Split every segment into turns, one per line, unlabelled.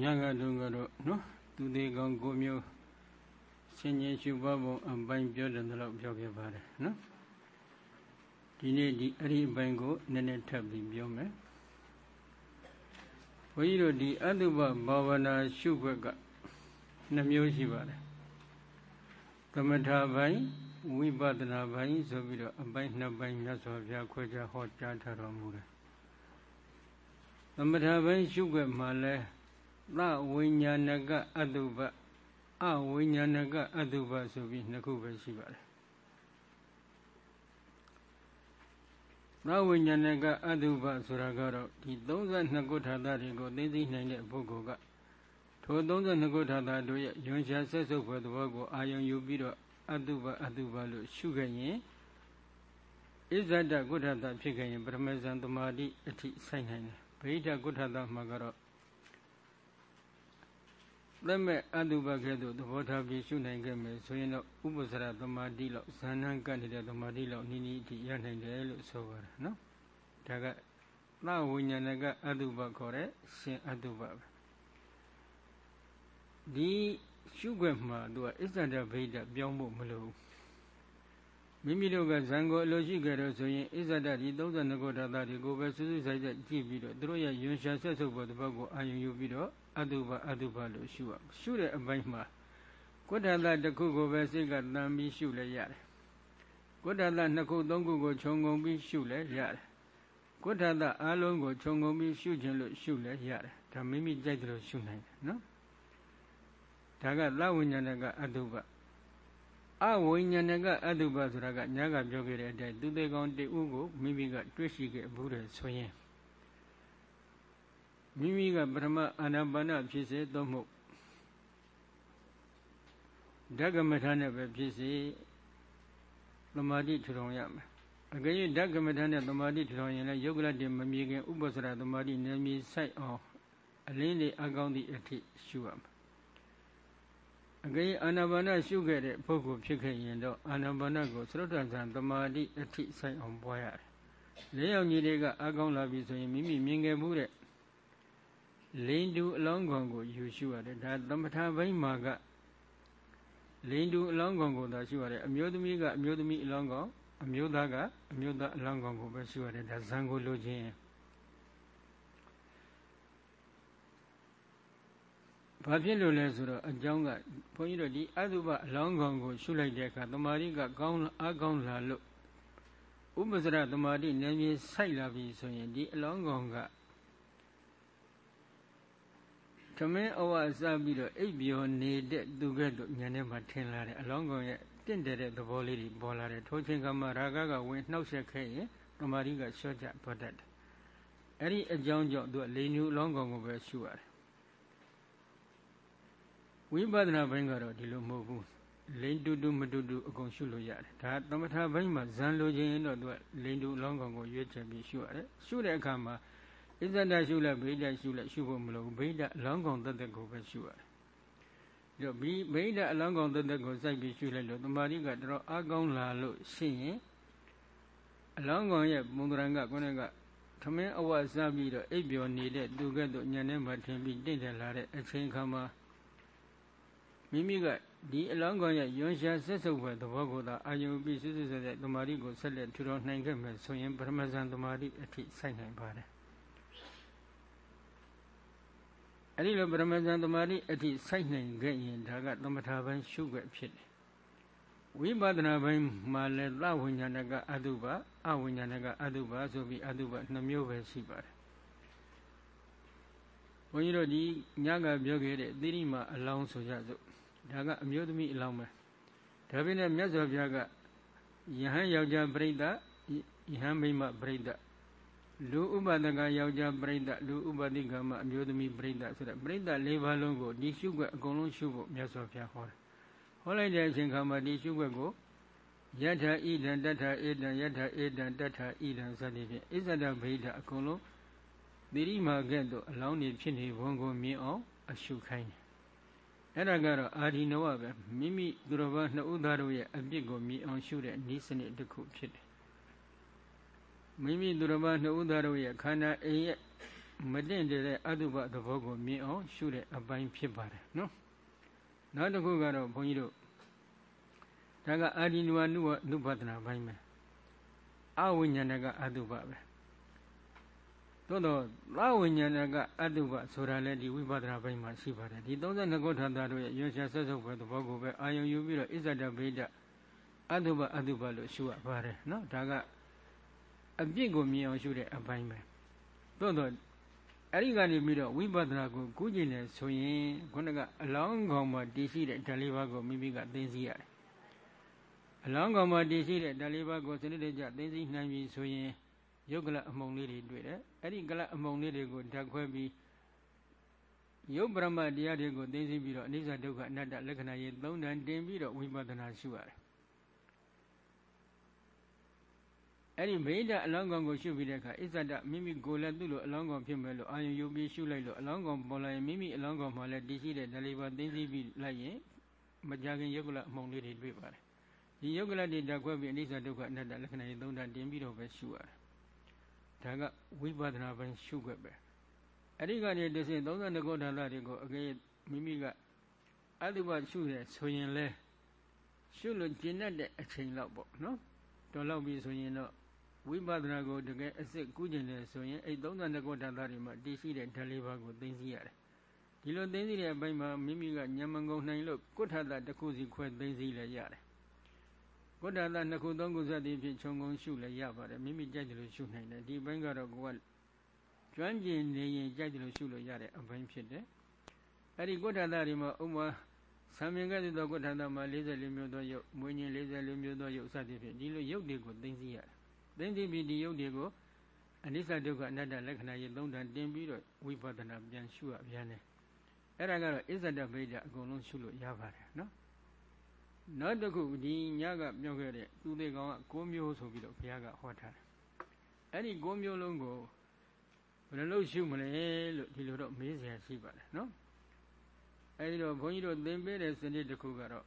ညကတုန်းကတော့နော်သူသေးကောင်းကိုမျိုးဆင်ញင်ရှုပါပုံအပိုင်းပြောတယ်လို့ပြောခဲ့ပါတယ်နော်ဒီနေ့ဒီအဲ့ဒီအပိုင်းကိုနည်းနည်းထပ်ပြီးပြောမယ်ဘုန်းကြီးတို့ဒီအတုပဘာဝနာရှုခွက်ကနှမျိုးရှိပါတယ်သမထပိုင်းဝိပဿနာပိုင်းဆိုပြီးတော့အပိုင်းနှစ်ပိုင်းမြတ်စွာဘုရားခွဲခြားဟောကြားထားတော်မူတယ်သမထပိုင်းရှုခွက်မှာလဲ သဝိညာဏကအတုပအဝိညာဏကအတုပဆိုပြီးနှစ်ခုပဲရှိပါတယ်သဝိညာဏကအတုပဆိုတာကတော့ဒီ32ခုထာတာတွေကိုသိသိနိုင်တဲ့ပုဂ္ဂိုလ်ကထို32ခုထာတာတို့ရဲ့ယွန်ရှာဆက်စုပ်ဖွယ်သဘောကိုအာယုံယူပြီးတော့အတုပအတုပလို့ရှုခဲ့ရင်ဣဇဒကုဋ္ဌတာဖြစ်ခဲ့ရင်ပရမဇန်သမာဓိအထိဆိုင်နိုင်တယ်ဗိဓကုဋ္ဌတာမှာကတော့ လက်မဲ့အတုပကဲ့သို့သဘောထားပြီးရှုနိုင်ခဲ့မယ်ဆိုရင်တော့ဥပ္ပစရသမာဓိလောက်ဇာဏကတ်နေတဲ့သမာဓိလောက်နိနီးအထိရနိုင်တယ်လို့ဆိုပါတယ်နော်ဒါကသဝိညာဏကအတုပခေါ်တဲ့ရှင်အတုပပဲဒီရှုွက်မှာသူကအစ္ဆဒဗိဒပြောင်းဖို့မလိုမိမိတို့ကဇံကိုအလိုရှိကြတော့ဆိုရင်အစ္ဆဒဒီ32ခုဓာတ်တွေကိုပဲစူးစူးဆိုင်ဆိုင်ကြည့်ပြီးတော့သူတို့ရဲ့ယွန်ရှာဆက်ဆုပ်ဖို့တပတ်ကိုအာရုံယူပြီးတော့ အတုပအတုပလို့ရှုရရှုတဲ့အပိုင်းမှာကုဋ္ဌသတစ်ခုကိုပဲစိတ်ကတန်ပြီးရှုလဲရတယ်ကုဋ္ဌသနှစ်ခုသုံးခုကိုခြုံငုံပြီးရှုလဲရတယ်ကုဋ္ဌသအလုံးကိုခြုံငုံပြီးရှုခြင်းလို့ရှုလဲရတယ်ဒါမိမိကြိုက်တယ်လို့ရှုနိုင်တယ်နော်ဒါကသဝိညာဏကအတုပအဝိညာဏကအတုပဆိုတာကညာကပြောခဲ့တဲ့အတိုင်းသူသေးကောင်တဦးကိုမိမိကတွေ့ရှိခဲ့ဘူးတယ်ဆိုရင် မိမိကပထမအာနာပါနဖြစ်စေသို့မဟုတ်ဓကမထာနဲ့ပဲဖြစ်စေသမာဓိထူထောင်ရမယ်အကယ်၍ဓကမထာနဲ့သမာဓိထူထောင်ရင်လည်းယုတ်ကလတ္တမမြင်ခင်ဥပ္ပစရသမာဓိနယ်မြေဆိုင်အောင်အလင်းလေးအကောင်းသည့်အထိရှုရမယ်အကယ်အာနာပါနရှုခဲ့တဲ့ပုဂ္ဂိုလ်ဖြစ်ခဲ့ရင်တော့အာနာပါနကိုသရုတ်တန်ဆံသမာဓိအထိဆိုင်အောင်ပွားရတယ်။လေးယောက်ကြီးတွေကအာကောင်းလာပြီဆိုရင်မိမိမြင်ခဲ့မှုတဲ့ လိန်တူအလောင်းကောင်ကိုယူရှုရတယ်ဒါသမထဘိုင်းမှာကလိန်တူအလောင်းကောင်ကိုသာရှုရတယ်အမျိုးသမီးကအမျိုးသမီးအလောင်းကောင်အမျိုးသားကအမျိုးသားအလောင်းကောင်ကိုပဲရှုရတယ်ဒါဇံကိုလိုခြင်းဘာဖြစ်လို့လဲဆိုတော့အကြောင်းကဘုန်းကြီးတို့ဒီအတုပအလောင်းကောင်ကိုရှုလိုက်တဲ့အခါတမာရီကကောင်းအကောင်းလာလို့ဥပ္ပစရတမာရီနေမြေစိုက်လာပြီဆိုရင်ဒီအလောင်းကောင်က ထမင်းအဝစပြီးတော့အိပ်ပျော်နေတဲ့သူကဲ့သို့ဉာဏ်ထဲမှာထင်လာတယ်အလောင်းကောင်ရဲ့တင့်တယ်တဲ့သဘောလေးတွေပေါ်လာတယ်ထိုချိန်ကမှရာဂကဝင်နှောက်ရက်ခဲ့ရင်တမာရီကလျှော့ကျသွားတတ်တယ်အဲ့ဒီအကြောင်းကြောင့်သူကလေညူအလောင်းကောင်ကိုပဲရှုရတယ်ဝိပဿနာဘိုင်းကတော့ဒီလိုမဟုတ်ဘူးလိန်တူတူမတူတူအကုန်ရှုလို့ရတယ်ဒါသမထဘိုင်းမှာဇန်လိုခြင်းတော့သူကလိန်တူအလောင်းကောင်ကိုရွေးချယ်ပြီးရှုရတယ်ရှုတဲ့အခါမှာ ဣဇဒရှုလိုက်ဗိဒရှုလိုက်ရှုဖို့မလိုဘူးဗိဒအလောင်းကောင်တက်တက်ကိုပဲရှုရတယ်။ဒါပြီးဗိဒအလောင်းကောင်တက်တက်ကိုစိုက်ပြီးရှုလိုက်လို့တမာတိကတော်အကောင်းလာလို့ရှိရင်အလောင်းကောင်ရဲ့မုံတရံကခုနကထမင်းအဝတ်စားပြီးတော့အိပ်ပျော်နေတဲ့သူကဲ့သို့ညနေမှထင်ပြီးတင့်တယ်လာတဲ့အချိန်ခါမှာမိမိကဒီအလောင်းကောင်ရဲ့ယွန်ရှာဆက်စုပ်ပဲသဘောကိုသာအာယုပြီးစစ်စစ်ဆက်တဲ့တမာတိကိုဆက်လက်ထူထောင်နိုင်ခဲ့မယ်ဆိုရင်ပရမဇန်တမာတိအထိစိုက်နိုင်ပါတယ် အဲ့ဒီလိုပရမဇန်တမာတိအထိစိုက်နိုင်ခဲ့ရင်ဒါကသမထပိုင်းရှုွက်ဖြစ်တယ်ဝိပဿနာပိုင်းမှာလည်းသဝိညာဏကအတုပအဝိညာဏကအတုပဆိုပြီးအတုပနှမျိုးပဲရှိပါတယ်ဘုန်းကြီးတို့ဒီညကပြောခဲ့တဲ့သီရိမာအလောင်းဆိုကြစို့ဒါကအမျိုးသမီးအလောင်းပဲဒါပေမဲ့မြတ်စွာဘုရားကယဟန်ယောက်ျားပြိဋ္ဌယဟန်မိမပြိဋ္ဌ လူဥပဒကယောက်ျားပြိဋ္ဌလူဥပတိကမအမျိုးသမီးပြိဋ္ဌဆိုတဲ့ပြိဋ္ဌ၄ပါးလုံးကိုဒီရှုွက်အကုန်လုံးရှုဖို့မြတ်စွာဘုရားဟောတယ်ဟောလိုက်တဲ့အချိန်ခါမှာဒီရှုွက်ကိုယထာဣဒံတထာဧတံယထာဧတံတထာဣဒံစသည်ဖြင့်ဣဇဒဗိဒအကုန်လုံးသီရိမာကဲ့သို့အလောင်းနေဖြစ်နေဘုံကိုမြင်အောင်အရှုခိုင်းတယ်အဲ့ဒါကတော့အာဒီနဝပဲမိမိသူတော်ဘာနှစ်ဦးသားတို့ရဲ့အပြစ်ကိုမြင်အောင်ရှုတဲ့ဤစနစ်တစ်ခုဖြစ်တယ် မိမိသူတော်ဘာနှစ်ဦးသားတို့ရဲ့ခန္ဓာအိမ်ရဲ့မတင့်တဲ့အတုပသဘောကိုမြင်အောင်ရှုတဲ့အပိုင်းဖြစ်ပါတယ်နော်နောက်တစ်ခုကတော့ဘုန်းကြီးတို့ဒါကအာဒီနဝနုဝနုပဒနာပိုင်းပဲအဝိညာဏကအတုပပဲသို့တော့သဝိညာဏကအတုပဆိုတာလည်းဒီဝိပဿနာပိုင်းမှာရှိပါတယ်ဒီ32ခုထာတာတို့ရဲ့ရွှေရှာဆက်စုပ်ပဲသဘောကိုပဲအာယုံယူပြီးတော့ဣဇဒဗိဒအတုပအတုပလို့ရှုရပါတယ်နော်ဒါက အပြစ်ကိုမြင်အောင်ရှုတဲ့အပိုင်းပဲသို့တော့အဲ့ဒီကနေပြီးတော့ဝိပဿနာကိုကုကျင်တယ်ဆိုရင်ခုနကအလောင်းကောင်မှာတည်ရှိတဲ့ဓာတ်လေးပါးကိုမိမိကသိသိရတယ်အလောင်းကောင်မှာတည်ရှိတဲ့ဓာတ်လေးပါးကိုစနစ်တကျသိသိနိုင်ပြီဆိုရင်ယုတ်ကလအမုံလေးတွေတွေ့တယ်အဲ့ဒီကလအမုံလေးတွေကိုဓာတ်ခွဲပြီးယုတ်ပရမတရားတွေကိုသိသိပြီးတော့အနိစ္စဒုက္ခအနတ္တလက္ခဏာရေးသုံးတန်တင်ပြီးတော့ဝိပဿနာရှုရတယ် အဲ့ဒီမိဒ္ဒအလောင်းကောင်ကိုရှုပြီးတဲ့အခါအစ္ဆဒမိမိကိုယ်လည်းသူ့လိုအလောင်းကောင်ဖြစ်မယ်လို့အာယုယူပြီးရှုလိုက်လို့အလောင်းကောင်ပေါ်လာရင်မိမိအလောင်းကောင်မှာလည်းတည်ရှိတဲ့ဓလေးပါသိသိပြီးလိုက်ရင်မကြခင်ယုတ်ကလအမုံလေးတွေတွေ့ပါတယ်ဒီယုတ်ကလတွေတက်ခွဲပြီးအနိစ္စဒုက္ခအနတ္တလက္ခဏာရေးသုံးတန်တင်ပြီးတော့ပဲရှုရတယ်ဒါကဝိပဿနာပိုင်းရှုခွက်ပဲအဲ့ဒီကနေတစ်ဆင့်32ခုဌာနတွေကိုအကယ်မိမိကအတုပရှုရဆိုရင်လဲရှုလို့ကျင့်တတ်တဲ့အချိန်လောက်ပေါ့နော်တော်လောက်ပြီဆိုရင်တော့ ဝိပဿနာကိုတကယ်အစစ်ကူးကျင်တယ်ဆိုရင်အဲ့32ခုဌာနတွေမှာတည်ရှိတဲ့ဓာတ်လေးပါးကိုသိသိရတယ်ဒီလိုသိသိတဲ့အပိုင်းမှာမိမိကညံမငုံနိုင်လို့ကုဋ္ဌတာတစ်ခုစီခွဲသိသိလဲရတယ်ကုဋ္ဌတာနှစ်ခုသုံးခုစသည်ဖြင့်ခြုံငုံရှုလဲရပါတယ်မိမိကြိုက်တယ်လို့ရှုနိုင်တယ်ဒီဘက်ကတော့ကိုကကျွမ်းကျင်နေရင်ကြိုက်တယ်လို့ရှုလို့ရတဲ့အပိုင်းဖြစ်တယ်အဲ့ဒီကုဋ္ဌတာတွေမှာဥမာသံမြင်ကဲ့သို့သောကုဋ္ဌတာမှာ44မျိုးသောယုတ်မွေးညင်44မျိုးသောယုတ်စသည်ဖြင့်ဒီလိုယုတ်တွေကိုသိသိရတယ် သိသိပြီးဒီယုတ်တွေကိုအနိစ္စဒုက္ခအနတ္တလက္ခဏာရေးသုံးတန်တင်ပြီးတော့ဝိပဿနာပြန်ရှုရပြန်တယ်အဲ့ဒါကတော့အစ္ဆဒဗိဒအကုန်လုံးရှုလို့ရပါတယ်နော်နောက်တစ်ခုဒီညကပြောခဲ့တဲ့သူသေးကောင်က9မျိုးဆိုပြီးတော့ဘုရားကဟောထားတယ်အဲ့ဒီ9မျိုးလုံးကိုဘယ်လိုလုပ်ရှုမလဲလို့ဒီလိုတော့မေးစရာရှိပါတယ်နော်အဲ့ဒီတော့ဘုန်းကြီးတို့သင်ပေးတဲ့စနစ်တစ်ခုကတော့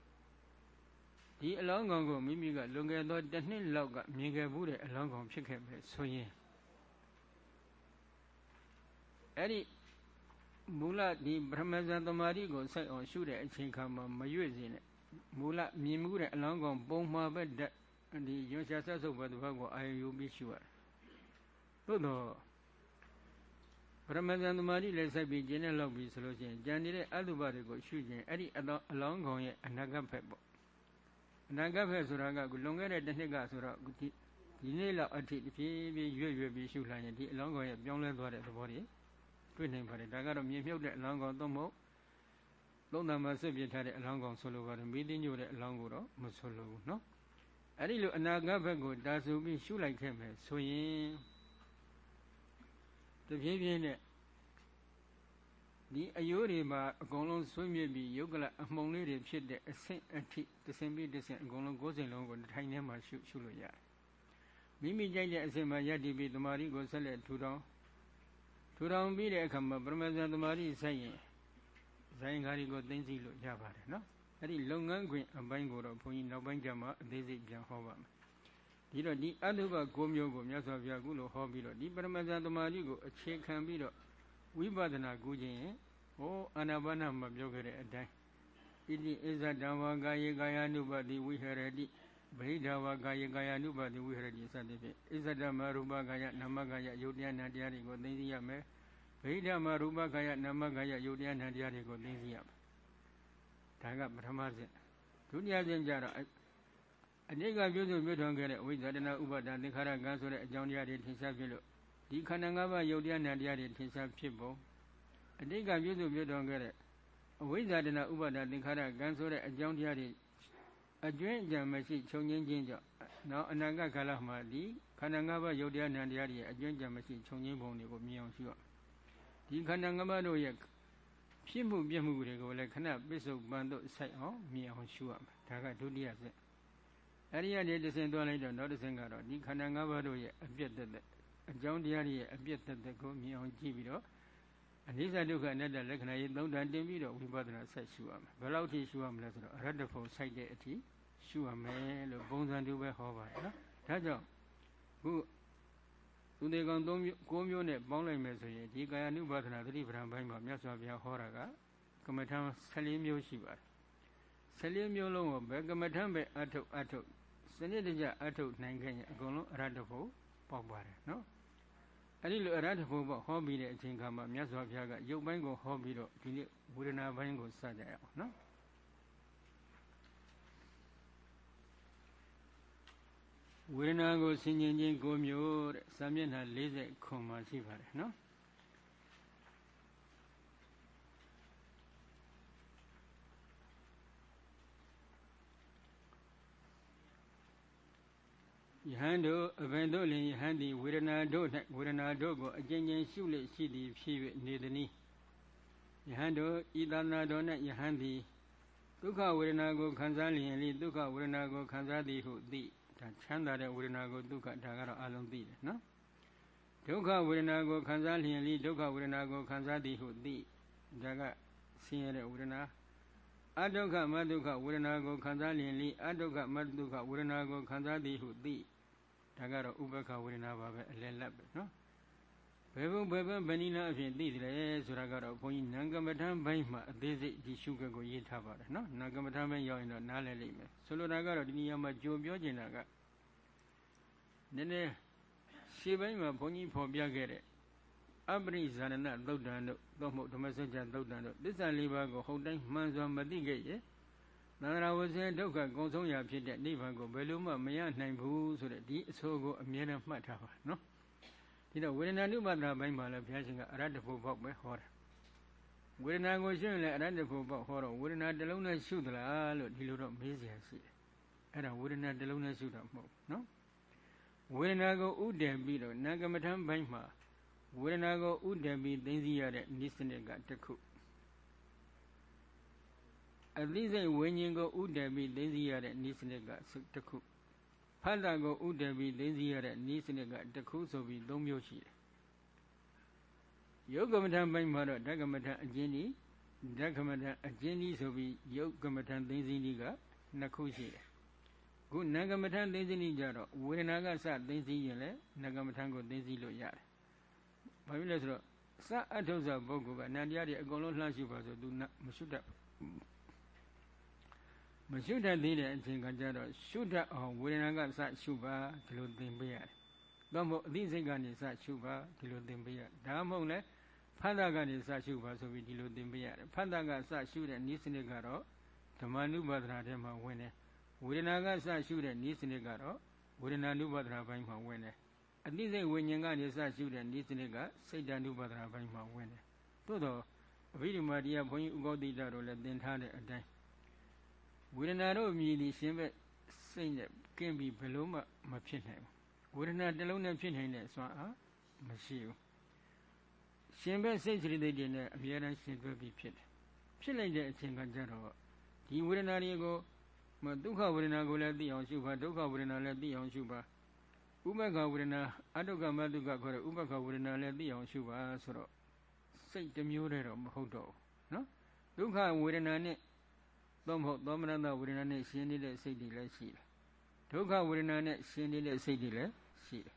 ဒီအလောင်းကောင်ကိုမိမိကလွန်ခဲ့သောတစ်နှစ်လောက်ကမြင်ခဲ့ဘူးတဲ့အလောင်းကောင်ဖြစ်ခဲ့ပဲဆိုရင်အဲ့ဒီမူလဒီပထမဇန်တမာရီကိုစိုက်အောင်ရှုတဲ့အချိန်ခါမှာမရွေ့စေနဲ့မူလမြင်မှုတဲ့အလောင်းကောင်ပုံမှားပဲတက်ဒီရွှေရှာဆက်စုပ်ဘက်တစ်ဖက်ကိုအာယုံပြီးရှုရတယ်သို့တော့ပရမဇန်သမာဓိလည်းစိုက်ပြီးကျင်းနဲ့လောက်ပြီးဆိုလို့ရှိရင်ကြံနေတဲ့အတုပတွေကိုရှုခြင်းအဲ့ဒီအလောင်းကောင်ရဲ့အနာဂတ်ဖက်ပေါ့ အနာဂတ်ဖက်ဆိုတာကလွန်ခဲ့တဲ့တစ်နှစ်ကဆိုတော့ဒီနေ့လောက်အထိတဖြည်းဖြည်းရွေ့ရွေ့ပြီးရှုလာရင်ဒီအလောင်းကောင်ရဲ့ပြောင်းလဲသွားတဲ့သဘောတွေတွေ့နိုင်ပါတယ်ဒါကတော့မြေမြုပ်တဲ့အလောင်းကောင်သုံးဖို့သုံးတန်မှာဆွပြထားတဲ့အလောင်းကောင်ဆိုလိုပါတယ်မီးသိညို့တဲ့အလောင်းကိုတော့မဆိုလိုဘူးနော်အဲ့ဒီလိုအနာဂတ်ဘက်ကိုတာဆူပြီးရှုလိုက်ခဲ့မယ်ဆိုရင်တဖြည်းဖြည်းနဲ့ ဒီအယိုးတွေမှာအကုန်လုံးဆွေးမြေ့ပြီးယုတ်ကလအမှုံလေးတွေဖြစ်တဲ့အဆင့်အထိတဆင်ပြီးတဆင်အကုန်လုံးကိုယ်စိမ်လုံးကိုထိုင်ထဲမှာရှုရှုလို့ရတယ်မိမိကြိုက်တဲ့အစဉ်မှာယက်တည်ပြီးတမာရီကိုဆက်လက်ထူထောင်ထူထောင်ပြီးတဲ့အခါမှာပရမဇန်တမာရီဆက်ရင်ဇိုင်းကားတွေကိုသိသိလို့ရပါတယ်နော်အဲ့ဒီလုပ်ငန်းခွင်အပိုင်းကိုတော့ဘုန်းကြီးနောက်ပိုင်းကျမှအသေးစိတ်ပြန်ဟောပါမယ်ဒီတော့ဒီအတုပ၉မျိုးကိုမြတ်စွာဘုရားကုလို့ဟောပြီးတော့ဒီပရမဇန်တမာရီကိုအခြေခံပြီးတော့ ဝိပဿနာကုခြင်းဟောအာနာပါနမှာပြောခဲ့တဲ့အတိုင်းဣတိဣဇဒံဝါကာယေကာယ ानु ပတိဝိဟရတိဗိဓာဝါကာယေကာယ ानु ပတိဝိဟရတိစသဖြင့်ဣဇဒမရူပကာယနာမကာယယုတ်တရားနာတရားတွေကိုသိသိရမယ်ဗိဓာမရူပကာယနာမကာယယုတ်တရားနာတရားတွေကိုသိသိရမယ်ဒါကပထမဆင့်ဒုတိယဆင့်ကျတော့အနိကပြုစုမြွထွန်ခဲ့တဲ့ဝိဇာတနာဥပါဒသင်္ခါရကံဆိုတဲ့အကြောင်းတရားတွေထင်ရှားဖြစ်လို့ ဒီခန္ဓာ၅ပါးယုတ်တရားနာတရားတွေထင်ရှားဖြစ်ပုံအတိတ်ကပြုစုပြုတော်ခဲ့တဲ့အဝိဇ္ဇာတနာဥပါဒသင်္ခါရကံဆိုတဲ့အကြောင်းတရားတွေအကျွင်းအကြံမရှိခြုံငင်းခြင်းကြောင့်နောက်အနာဂတ်ကာလမှာဒီခန္ဓာ၅ပါးယုတ်တရားနာတရားတွေအကျွင်းအကြံမရှိခြုံငင်းပုံတွေကိုမြင်အောင်ရှိရဒီခန္ဓာ၅ပါးတို့ရဲ့ဖြစ်မှုပြမှုတွေကိုလည်းခဏပစ္စုပန်တို့စိုက်အောင်မြင်အောင်ရှုရမယ်ဒါကဒုတိယဆင့်အဲ့ဒီကနေတစ်ဆင့်သွားလိုက်တော့နောက်တစ်ဆင့်ကတော့ဒီခန္ဓာ၅ပါးတို့ရဲ့အပြည့်သက်တဲ့ အကြောင်းတရားတွေရဲ့အပြည့်သက်သက်ကိုမြင်အောင်ကြည့်ပြီးတော့အနိစ္စဒုက္ခအနတ္တလက္ခဏာရေးသုံးတန်တင်ပြီးတော့ဝိပဿနာဆက်ရှုရမယ်ဘယ်လောက်ထိရှုရမလဲဆိုတော့အရတ္တဖို့စိုက်တဲ့အထိရှုရမယ်လို့ပုံစံတူပဲဟောပါတယ်နော်ဒါကြောင့်ခုသူသေးကောင်၃မျိုး၉မျိုးနဲ့ပေါင်းလိုက်မယ်ဆိုရင်ဒီကာယ ानु ပါဒနာသတိပဋ္ဌာန်ဘိုင်းမှာမြတ်စွာဘုရားဟောတာကကမ္မထံ14မျိုးရှိပါတယ်14မျိုးလုံးကိုဘယ်ကမ္မထံပဲအထုတ်အထုတ်စနစ်တကျအထုတ်နိုင်ခဲ့ရင်အကုန်လုံးအရဟတဖို့ပေါက်ပါတယ်နော် အဲ့ဒီလိုအရဟတဖို့ပေါ့ဟောပြီးတဲ့အချိန်ခါမှာမြတ်စွာဘုရားကရုပ်ပိုင်းကိုဟောပြီးတော့ဒီနေ့ဝေဒနာပိုင်းကိုစကြရအောင်နော်ဝေဒနာကိုဆင်ញင်ခြင်း၉မျိုးတဲ့စာမျက်နှာ40ခွန်မှာရှိပါတယ်နော် ယဟန်တို့အဘယ်တို့လင်ယဟန်သည်ဝေဒနာတို့၌ဝေဒနာတို့ကိုအကျဉ်းချင်းရှုလျက်ရှိသည်ဖြစ်၍နေသည်။ယဟန်တို့ဤသာနာတော်၌ယဟန်သည်ဒုက္ခဝေဒနာကိုခံစားလျင်လေဒုက္ခဝေဒနာကိုခံစားသည်ဟုသိဒါချမ်းသာတဲ့ဝေဒနာကိုဒုက္ခဒါကတော့အလုံးသိတယ်နော်ဒုက္ခဝေဒနာကိုခံစားလျင်လေဒုက္ခဝေဒနာကိုခံစားသည်ဟုသိဒါကဆင်းရဲတဲ့ဝေဒနာအဒုက္ခမဒုက္ခဝေဒနာကိုခံစားလျင်လေအဒုက္ခမဒုက္ခဝေဒနာကိုခံစားသည်ဟုသိ ဒါကတော့ဥပ္ပခဝေဒနာပါပဲအလယ်လက်ပဲနော်ဘယ်ဘုံဘယ်ဘက်ဗဏိနာအဖြစ်သိတယ်ဆိုတာကတော့ဘုန်းကြီးနံကမ္မထံဘိုင်းမှာအသေးစိတ်ဒီရှုခက်ကိုရေးထားပါတယ်နော်နံကမ္မထံဘိုင်းရောက်ရင်တော့နားလည်လိမ့်မယ်ဆိုလိုတာကတော့ဒီနေရာမှာကြိုပြောချင်တာကနည်းနည်းရှေ့ဘိုင်းမှာဘုန်းကြီးဖော်ပြခဲ့တဲ့အပရိဇာဏသုတ်တံတို့သို့မဟုတ်ဓမ္မစကြာသုတ်တံတို့သစ္စာလေးပါးကိုဟုတ်တိုင်းမှန်စွာမသိခဲ့ရဲ့ သန္တရာဝဇ္ဇဒုက္ခကုံဆုံးရာဖြစ်တဲ့နိဗ္ဗာန်ကိုဘယ်လိုမှမရနိုင်ဘူးဆိုတဲ့ဒီအဆိုကိုအမြဲတမ်းမှတ်ထားပါနော်ဒီတော့ဝေဒနာနုပါဒနာဘိုင်းမှာလည်းဘုရားရှင်ကအရတ္တဖို့ပေါက်ပဲဟောတယ်ဝေဒနာကိုရှုရင်လည်းအရတ္တဖို့ပေါက်ဟောတော့ဝေဒနာတစ်လုံးနဲ့ရှုသလားလို့ဒီလိုတော့မေးစရာရှိတယ်အဲ့ဒါဝေဒနာတစ်လုံးနဲ့ရှုတာမဟုတ်နော်ဝေဒနာကိုဥတည်ပြီးတော့နာကမထံဘိုင်းမှာဝေဒနာကိုဥတည်ပြီးသိသိရတဲ့နိစ္စနစ်ကတစ်ခု အသိစိတ်ဝိညာဉ်ကိုဥတည်ပြီးသိသိရတဲ့နိစ္စနစ်ကတစ်ခုဖတ်တာကိုဥတည်ပြီးသိသိရတဲ့နိစ္စနစ်ကတစ်ခုဆိုပြီး၃မျိုးရှိတယ်ယုတ်ကမ္မထံပိုင်းမှာတော့ဓကမ္မထံအကျဉ်းဤဓကမ္မထံအကျဉ်းဤဆိုပြီးယုတ်ကမ္မထံသိသိနည်းကနှစ်ခုရှိတယ်ခုနံကမ္မထံသိသိနည်းကြတော့ဝေဒနာကစသိသိရင်လည်းနံကမ္မထံကိုသိသိလို့ရတယ်ဘာဖြစ်လဲဆိုတော့စအထုဇ္ဇပုဂ္ဂိုလ်ကနန္တရားတွေအကုန်လုံးလှမ်းရှုပါဆိုသူမရှုတတ် မရှုတတ်သေးတဲ့အချိန်ကကြတော့ရှုတတ်အောင်ဝေဒနာကစရှုပါဒီလိုသင်ပေးရတယ်။တော့မဟုတ်အသိစိတ်ကနေစရှုပါဒီလိုသင်ပေးရတယ်။ဒါမှမဟုတ်လဲဖတ်တာကနေစရှုပါဆိုပြီးဒီလိုသင်ပေးရတယ်။ဖတ်တာကစရှုတဲ့ဤစနစ်ကတော့ဓမ္မနုပါဒနာထဲမှာဝင်တယ်။ဝေဒနာကစရှုတဲ့ဤစနစ်ကတော့ဝေဒနာနုပါဒနာဘိုင်းမှာဝင်တယ်။အသိစိတ်ဝိညာဉ်ကနေစရှုတဲ့ဤစနစ်ကစိတ်တ ानु ပါဒနာဘိုင်းမှာဝင်တယ်။သို့တော့အဘိဓမ္မာတရားဘုန်းကြီးဥကောတိတတို့လည်းသင်ထားတဲ့အတိုင်း ဝေဒနာတို့မြည်သည်ရှင်ဘက်စိတ်နဲ့ကင်းပြီးဘယ်လို့မှမဖြစ်နိုင်ဘူးဝေဒနာတစ်လုံးနဲ့ဖြစ်နိုင်တဲ့စွမ်းအားမရှိဘူးရှင်ဘက်စိတ်စိတ်တွေနဲ့အများအားရှင်တွဲပြီးဖြစ်တယ်ဖြစ်လိုက်တဲ့အချိန်ကကြတော့ဒီဝေဒနာတွေကိုမဒုက္ခဝေဒနာကိုလည်းသိအောင်ရှုပါဒုက္ခဝေဒနာလည်းသိအောင်ရှုပါဥပ္ပခဝေဒနာအတုကမတုကခေါ်တဲ့ဥပ္ပခဝေဒနာလည်းသိအောင်ရှုပါဆိုတော့စိတ်တစ်မျိုးတည်းတော့မဟုတ်တော့ဘူးနော်ဒုက္ခဝေဒနာနဲ့ သို့မဟုတ်သောမနတဝေဒနာနဲ့ရှင်နေတဲ့စိတ်တွေလည်းရှိတယ်ဒုက္ခဝေဒနာနဲ့ရှင်နေတဲ့စိတ်တွေလည်းရှိတယ်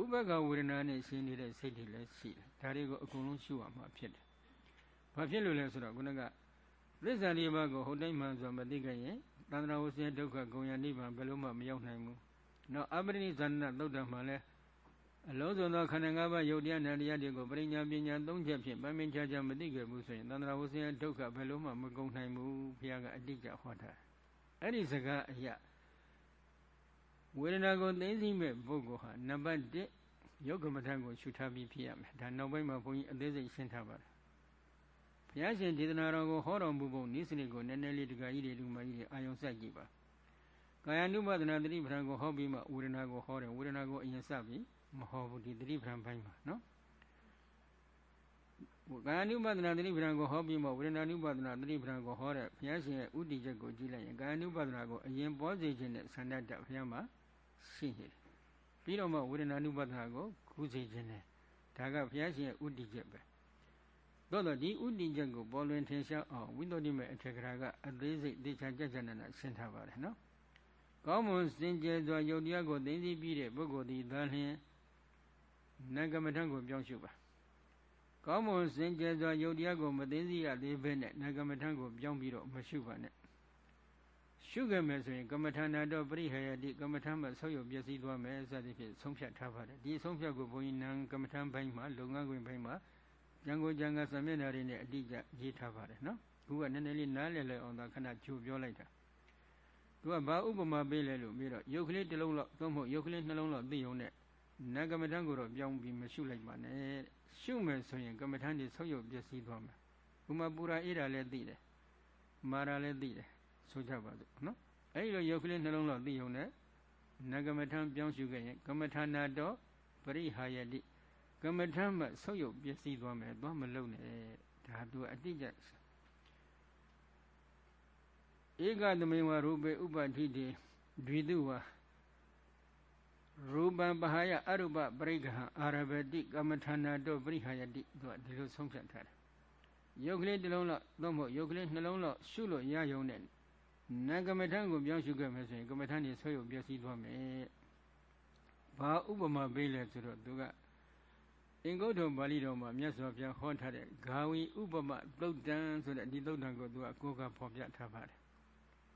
ဥပ္ပခဝေဒနာနဲ့ရှင်နေတဲ့စိတ်တွေလည်းရှိတယ်ဒါတွေကိုအကုန်လုံးရှုရမှာဖြစ်တယ်ဘာဖြစ်လို့လဲဆိုတော့ခုနကသစ္စာလေးပါးကိုဟုတ်တိုင်းမှန်စွာမသိခဲ့ရင်သန္တရာဝဆင်းဒုက္ခဂုံရနိဗ္ဗာန်ဘယ်လို့မှမရောက်နိုင်ဘူးနောက်အပရိနိဇာနသုတ်တံမှာလည်း အလုံးစုံသောခန္ဓာ၅ပါးယုတ်တရားနဲ့တရားတွေကိုပရိညာပညာ၃ချက်ဖြင့်ပိုင်းပိုင်းခြားခြားမသိခဲ့ဘူးဆိုရင်သန္တရာဝဆင်းဒုက္ခဘယ်လို့မှမကုန်နိုင်ဘူးဘုရားကအတိတ်ကဟောတာအဲ့ဒီစကားအရာဝေဒနာကိုသိသိမဲ့ပုဂ္ဂိုလ်ဟာနံပါတ်1ယုတ်ကမထံကိုရှုထားပြီးဖြစ်ရမယ်ဒါနောက်ပိုင်းမှာဘုန်းကြီးအသေးစိတ်ရှင်းထားပါတယ်ဘုရားရှင်ဒေသနာတော်ကိုဟောတော်မူပုံနိစ္စနစ်ကိုနည်းနည်းလေးတခါကြီးတွေလူမကြီးတွေအာယုံစိုက်ကြည့်ပါကာယ ानु ပဒနာတတိပဌာန်ကိုဟောပြီးမှဝေဒနာကိုဟောတယ်ဝေဒနာကိုအရင်စပြီး မဟောဘူးဒီတတိပဌာန်ဘိုင်းမှာနော်ကာယ ानु ပဒနာတတိပဌာန်ကိုဟောပြီးမှဝေဒနာ ानु ပဒနာတတိပဌာန်ကိုဟောတဲ့ဘုရားရှင်ရဲ့ဥတီချက်ကိုကြည့်လိုက်ရင်ကာယ ानु ပဒနာကိုအရင်ပေါ်စေခြင်းနဲ့ဆန္ဒတဘုရားမှာရှိနေတယ်ပြီးတော့မှဝေဒနာ ानु ပဒနာကိုကူးစေခြင်းနဲ့ဒါကဘုရားရှင်ရဲ့ဥတီချက်ပဲသို့တော့ဒီဥတီချက်ကိုပေါ်လွင်ထင်ရှားအောင်ဝိသုဒ္ဓိမေအထေကရာကအသေးစိတ်တေချာကြကြနနာရှင်းထားပါတယ်နော်ကောင်းမွန်စင်ကြယ်စွာယုတ်တရားကိုသိသိပြီးတဲ့ပုဂ္ဂိုလ်သည်သာလျှင် နာကမ္မထံကိုပြောင်းရှုပါကောင်းမွန်စင်ကြယ်စွာယုတ်တရားကိုမသိသိရသေးဘဲနဲ့နာကမ္မထံကိုပြောင်းပြီးတော့မရှုပါနဲ့ရှုခဲ့မယ်ဆိုရင်ကမ္မထာနာတော့ပရိဟယတိကမ္မထာမှာဆောက်ရုပ်ပျက်စီးသွားမယ်စသဖြင့်ဆုံးဖြတ်ထားပါတယ်ဒီဆုံးဖြတ်ကိုဘုန်းကြီးနံကမ္မထာဘိုင်းမှာလုပ်ငန်းခွင်ဘိုင်းမှာကျန်ကိုကျန်ကစာမျက်နှာတွေနဲ့အတိအကျရေးထားပါတယ်နော်ခုကနည်းနည်းလေးနားလည်လည်အောင်သာခဏကြိုပြောလိုက်တာသူကဘာဥပမာပေးလဲလို့ပြီးတော့ရုပ်ကလေးတစ်လုံးလောက်သို့မဟုတ်ရုပ်ကလေးနှလုံးလောက်သိုံနဲ့ နာကမ္မထာကိုတော့ပြောင်းပြီးမရှုလိုက်ပါနဲ့ရှုမယ်ဆိုရင်ကမ္မထာတွေဆောက်ရုပ်ပျက်စီးသွားမယ်ဥမာပူရာအေးတာလည်းသိတယ်မာရာလည်းသိတယ်ဆိုကြပါစို့နော်အဲဒီလိုရုပ်ကလေးနှလုံးလောက်သိုံနဲ့နဂမထံပြောင်းရှုခဲ့ရင်ကမ္မထာနာတော့ပရိဟာယတိကမ္မထံမှာဆုပ်ယုပ်ပျက်စီးသွားမယ်သွားမလုံနဲ့ဒါသူအတိတ်ကျဧကသမေဝရူပေဥပတိတိဒွိတုဝါ ရူပံပဟာယအရုပပရိက္ခအာရဘတိကမ္မထာနာတော့ပရိဟာယတိသူကဒီလိုဆုံးဖြတ်ထားတယ်ရုပ်ကလေးတစ်လုံးလောက်သို့မဟုတ်ရုပ်ကလေးနှလုံးလောက်ရှုလို့ရယုံနဲ့နာကမ္မထံကိုပြောင်းရှုခဲ့မယ်ဆိုရင်ကမ္မထံနေဆွဲရုပ်ပျက်စီးသွားမယ်။ဘာဥပမာပေးလဲဆိုတော့သူကအင်္ဂုတ္တပါဠိတော်မှာမြတ်စွာဘုရားဟောထားတဲ့ဂါဝီဥပမသုတ်တံဆိုတဲ့ဒီသုတ်တံကိုသူကကိုယ်ကဖော်ပြထားပါတယ်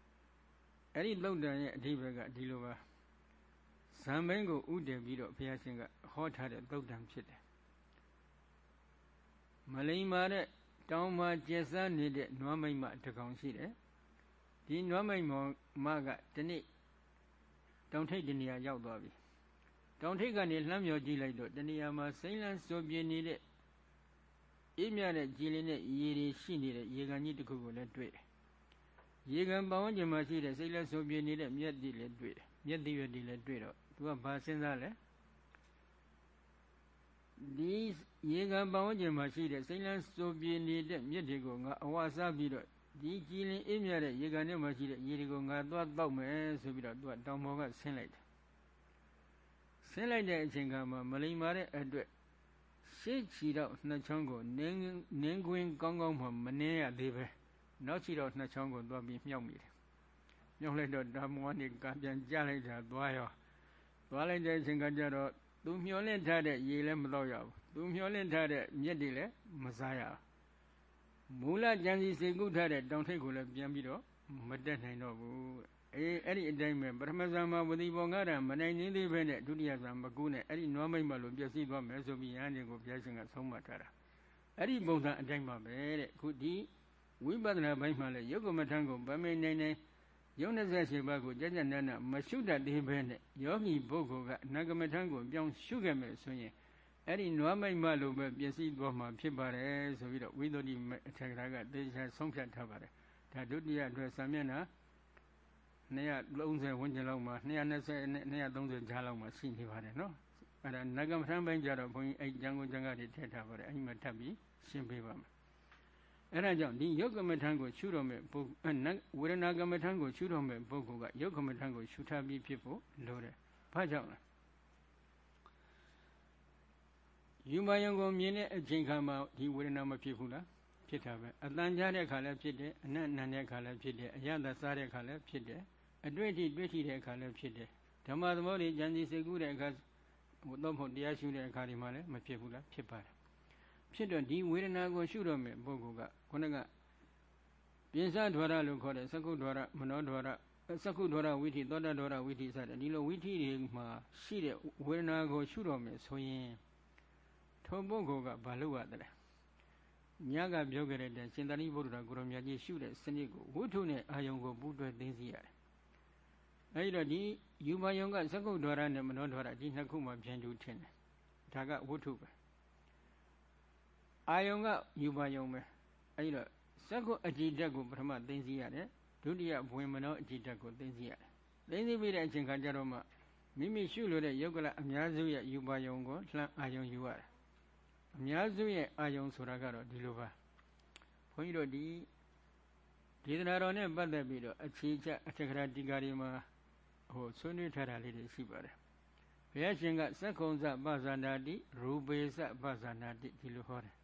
။အဲ့ဒီသုတ်တံရဲ့အဓိပ္ပာယ်ကဒီလိုပါ ဇံမင်းကိုဥတည်ပြီးတော့ဘုရားရှင်ကဟောထားတဲ့သုတ်တံဖြစ်တယ်။မလိမ္မာတဲ့တောင်းမှကျက်စားနေတဲ့နွားမိမ့်မတကောင်ရှိတယ်။ဒီနွားမိန်မောင်မကဒီနေ့တောင်ထိပ်တနေရာရောက်သွားပြီတောင်ထိပ်ကနေလှမ်းမြော်ကြည့်လိုက်တော့တနေရာမှာစိမ့်လန်းစိုးပြင်းနေတဲ့အေးမြတဲ့ကြည်လင်းတဲ့ရေတွေရှိနေတဲ့ရေကန်ကြီးတစ်ခုကိုလည်းတွေ့တယ်ရေကန်ပဝန်းကျင်မှာရှိတဲ့စိမ့်လန်းစိုးပြင်းနေတဲ့မြက်တွေလည်းတွေ့တယ်မြက်တွေတွေလည်းတွေ့တော့ သူကဘာစဉ်းစားလဲဒီရေကန်ပဝန်းကျင်မှာရှိတဲ့စိမ့်လန်းစိုးပြင်းနေတဲ့မြက်တွေကိုငါအဝါစားပြီးတော့ဒီကြည်လင်အေးမြတဲ့ရေကန်ထဲမှာရှိတဲ့ရေတွေကိုငါသွားတောက်မယ်ဆိုပြီးတော့သူကတောင်ပေါ်ကဆင်းလိုက်တယ်ဆင်းလိုက်တဲ့အချိန်ကမှမလိမ္မာတဲ့အတွက်ရှေ့ချီတော့နှစ်ချောင်းကိုနင်းနင်းကွင်းကောင်းကောင်းမှမနှင်းရသေးပဲနောက်ချီတော့နှစ်ချောင်းကိုသွားပြီးမြှောက်မိတယ်မြှောက်လိုက်တော့ဓမ္မဝါနေကပြန်ကြလိုက်တာသွားရော သွားလိုက်တဲ့အချိန်ကကျတော့သူမျောလင့်ထားတဲ့ရေလည်းမတော့ရဘူးသူမျောလင့်ထားတဲ့မြက်တွေလည်းမစားရဘူးမူလကြံစီစေကုထားတဲ့တောင်ထိပ်ကိုလည်းပြန်ပြီးတော့မတက်နိုင်တော့ဘူးအေးအဲ့ဒီအတိုင်းပဲပထမဇာမဝတိဘောငါရမနိုင်သေးသေးပဲနဲ့ဒုတိယဇာမကုနဲ့အဲ့ဒီနွားမိတ်မလို့ပြည့်စည်သွားမယ်ဆိုပြီးရဟန်းတွေကိုဘုရားရှင်ကဆုံးမထားတာအဲ့ဒီပုံစံအတိုင်းပါပဲတဲ့ခုဒီဝိပဿနာဘိုင်းမှာလည်းယုတ်ကမထံကိုဗမေနေနေ ယုံ28ပါးကိုကြကြနနမရှုတတ်သေးပဲနဲ့ယောဂီပုဂ္ဂိုလ်ကအနာဂမထံကိုပြောင်းရှုခဲ့မယ်ဆိုရင်အဲ့ဒီနွားမိတ်မလို့ပဲပျက်စီးသွားမှာဖြစ်ပါတယ်ဆိုပြီးတော့ဝိသုဒ္ဓိအထက်ကရာကသေချာဆုံးဖြတ်ထားပါတယ်ဒါဒုတိယအတွက်စာမျက်နှာ230ဝန်းကျင်လောက်မှာ220နဲ့230ကြားလောက်မှာရှိနေပါတယ်နော်အဲ့ဒါနဂမထမ်းပိုင်းကြတော့ဘုန်းကြီးအဲ့ကျန်ကုန်ကျန်ကတွေထည့်ထားပါတယ်အဲ့ဒီမှာထပ်ပြီးရှင်းပေးပါမယ် အဲ့ဒါကြောင့်ဒီယုတ်ကမထံကိုရှုတော်မဲ့ပုဂ္ဂိုလ်ဝေဒနာကမထံကိုရှုတော်မဲ့ပုဂ္ဂိုလ်ကယုတ်ကမထံကိုရှုထားပြီးဖြစ်ဖို့လိုတယ်ဘာကြောင့်လဲယူမယုံကိုမြင်တဲ့အချိန်ခါမှာဒီဝေဒနာမဖြစ်ဘူးလားဖြစ်တာပဲအတန်ကြားတဲ့ခါလည်းဖြစ်တယ်အနတ်နံတဲ့ခါလည်းဖြစ်တယ်အယတစားတဲ့ခါလည်းဖြစ်တယ်အတွေ့အထိတွေ့ထိတဲ့အခါလည်းဖြစ်တယ်ဓမ္မသဘောတွေဉာဏ်စီစေကူးတဲ့အခါဟိုတော့ဖို့တရားရှုတဲ့အခါဒီမှာလည်းမဖြစ်ဘူးလားဖြစ်ပါတယ်ဖြစ်တော့ဒီဝေဒနာကိုရှုတော့မယ်ပုဂ္ဂိုလ်က ခုနကပြင်စဒွါရလို့ခေါ်တဲ့သကုဒွါရမနောဒွါရသကုဒွါရဝိထိသောတဒွါရဝိထိစတဲ့ဒီလိုဝိထိတွေမှာရှိတဲ့ဝေဒနာကိုရှုတော့မယ်ဆိုရင်ထိုပုဂ္ဂိုလ်ကဘာလုပ်ရသလဲညကပြောခဲ့တဲ့ရှင်သာရိပုတ္တရာကိုရောမြတ်ကြီးရှုတဲ့စနစ်ကိုဝိထုနဲ့အာယုံကိုပူးတွဲသိသိရတယ်အဲဒီတော့ဒီယူမယုံကသကုတ်ဒွါရနဲ့မနောဒွါရဒီနှစ်ခုမှပြန်တူထင်တယ်ဒါကဝိထုပဲအာယုံကယူမယုံပဲ အဲဒီတော့သကုတ်အကြည်ဓာတ်ကိုပထမသိသိရတယ်ဒုတိယဘဝင်မနောအကြည်ဓာတ်ကိုသိသိရတယ်သိသိပြီးတဲ့အချိန်ခါကျတော့မှမိမိရှုလို့တဲ့ယုတ်ကလအများစုရဲ့ယူပါယုံကိုလှမ်းအာယုံယူရတယ်အများစုရဲ့အာယုံဆိုတာကတော့ဒီလိုပါဘုန်းကြီးတို့ဒီဒေသနာတော်နဲ့ပတ်သက်ပြီးတော့အခြေချအထက်ကရာတိကာတွေမှာဟိုဆွေးနွေးထားတာလေးတွေရှိပါတယ်ဘုရားရှင်ကသက္ကုံစပဇာနာတိရူပေစပဇာနာတိဒီလိုဟောတယ်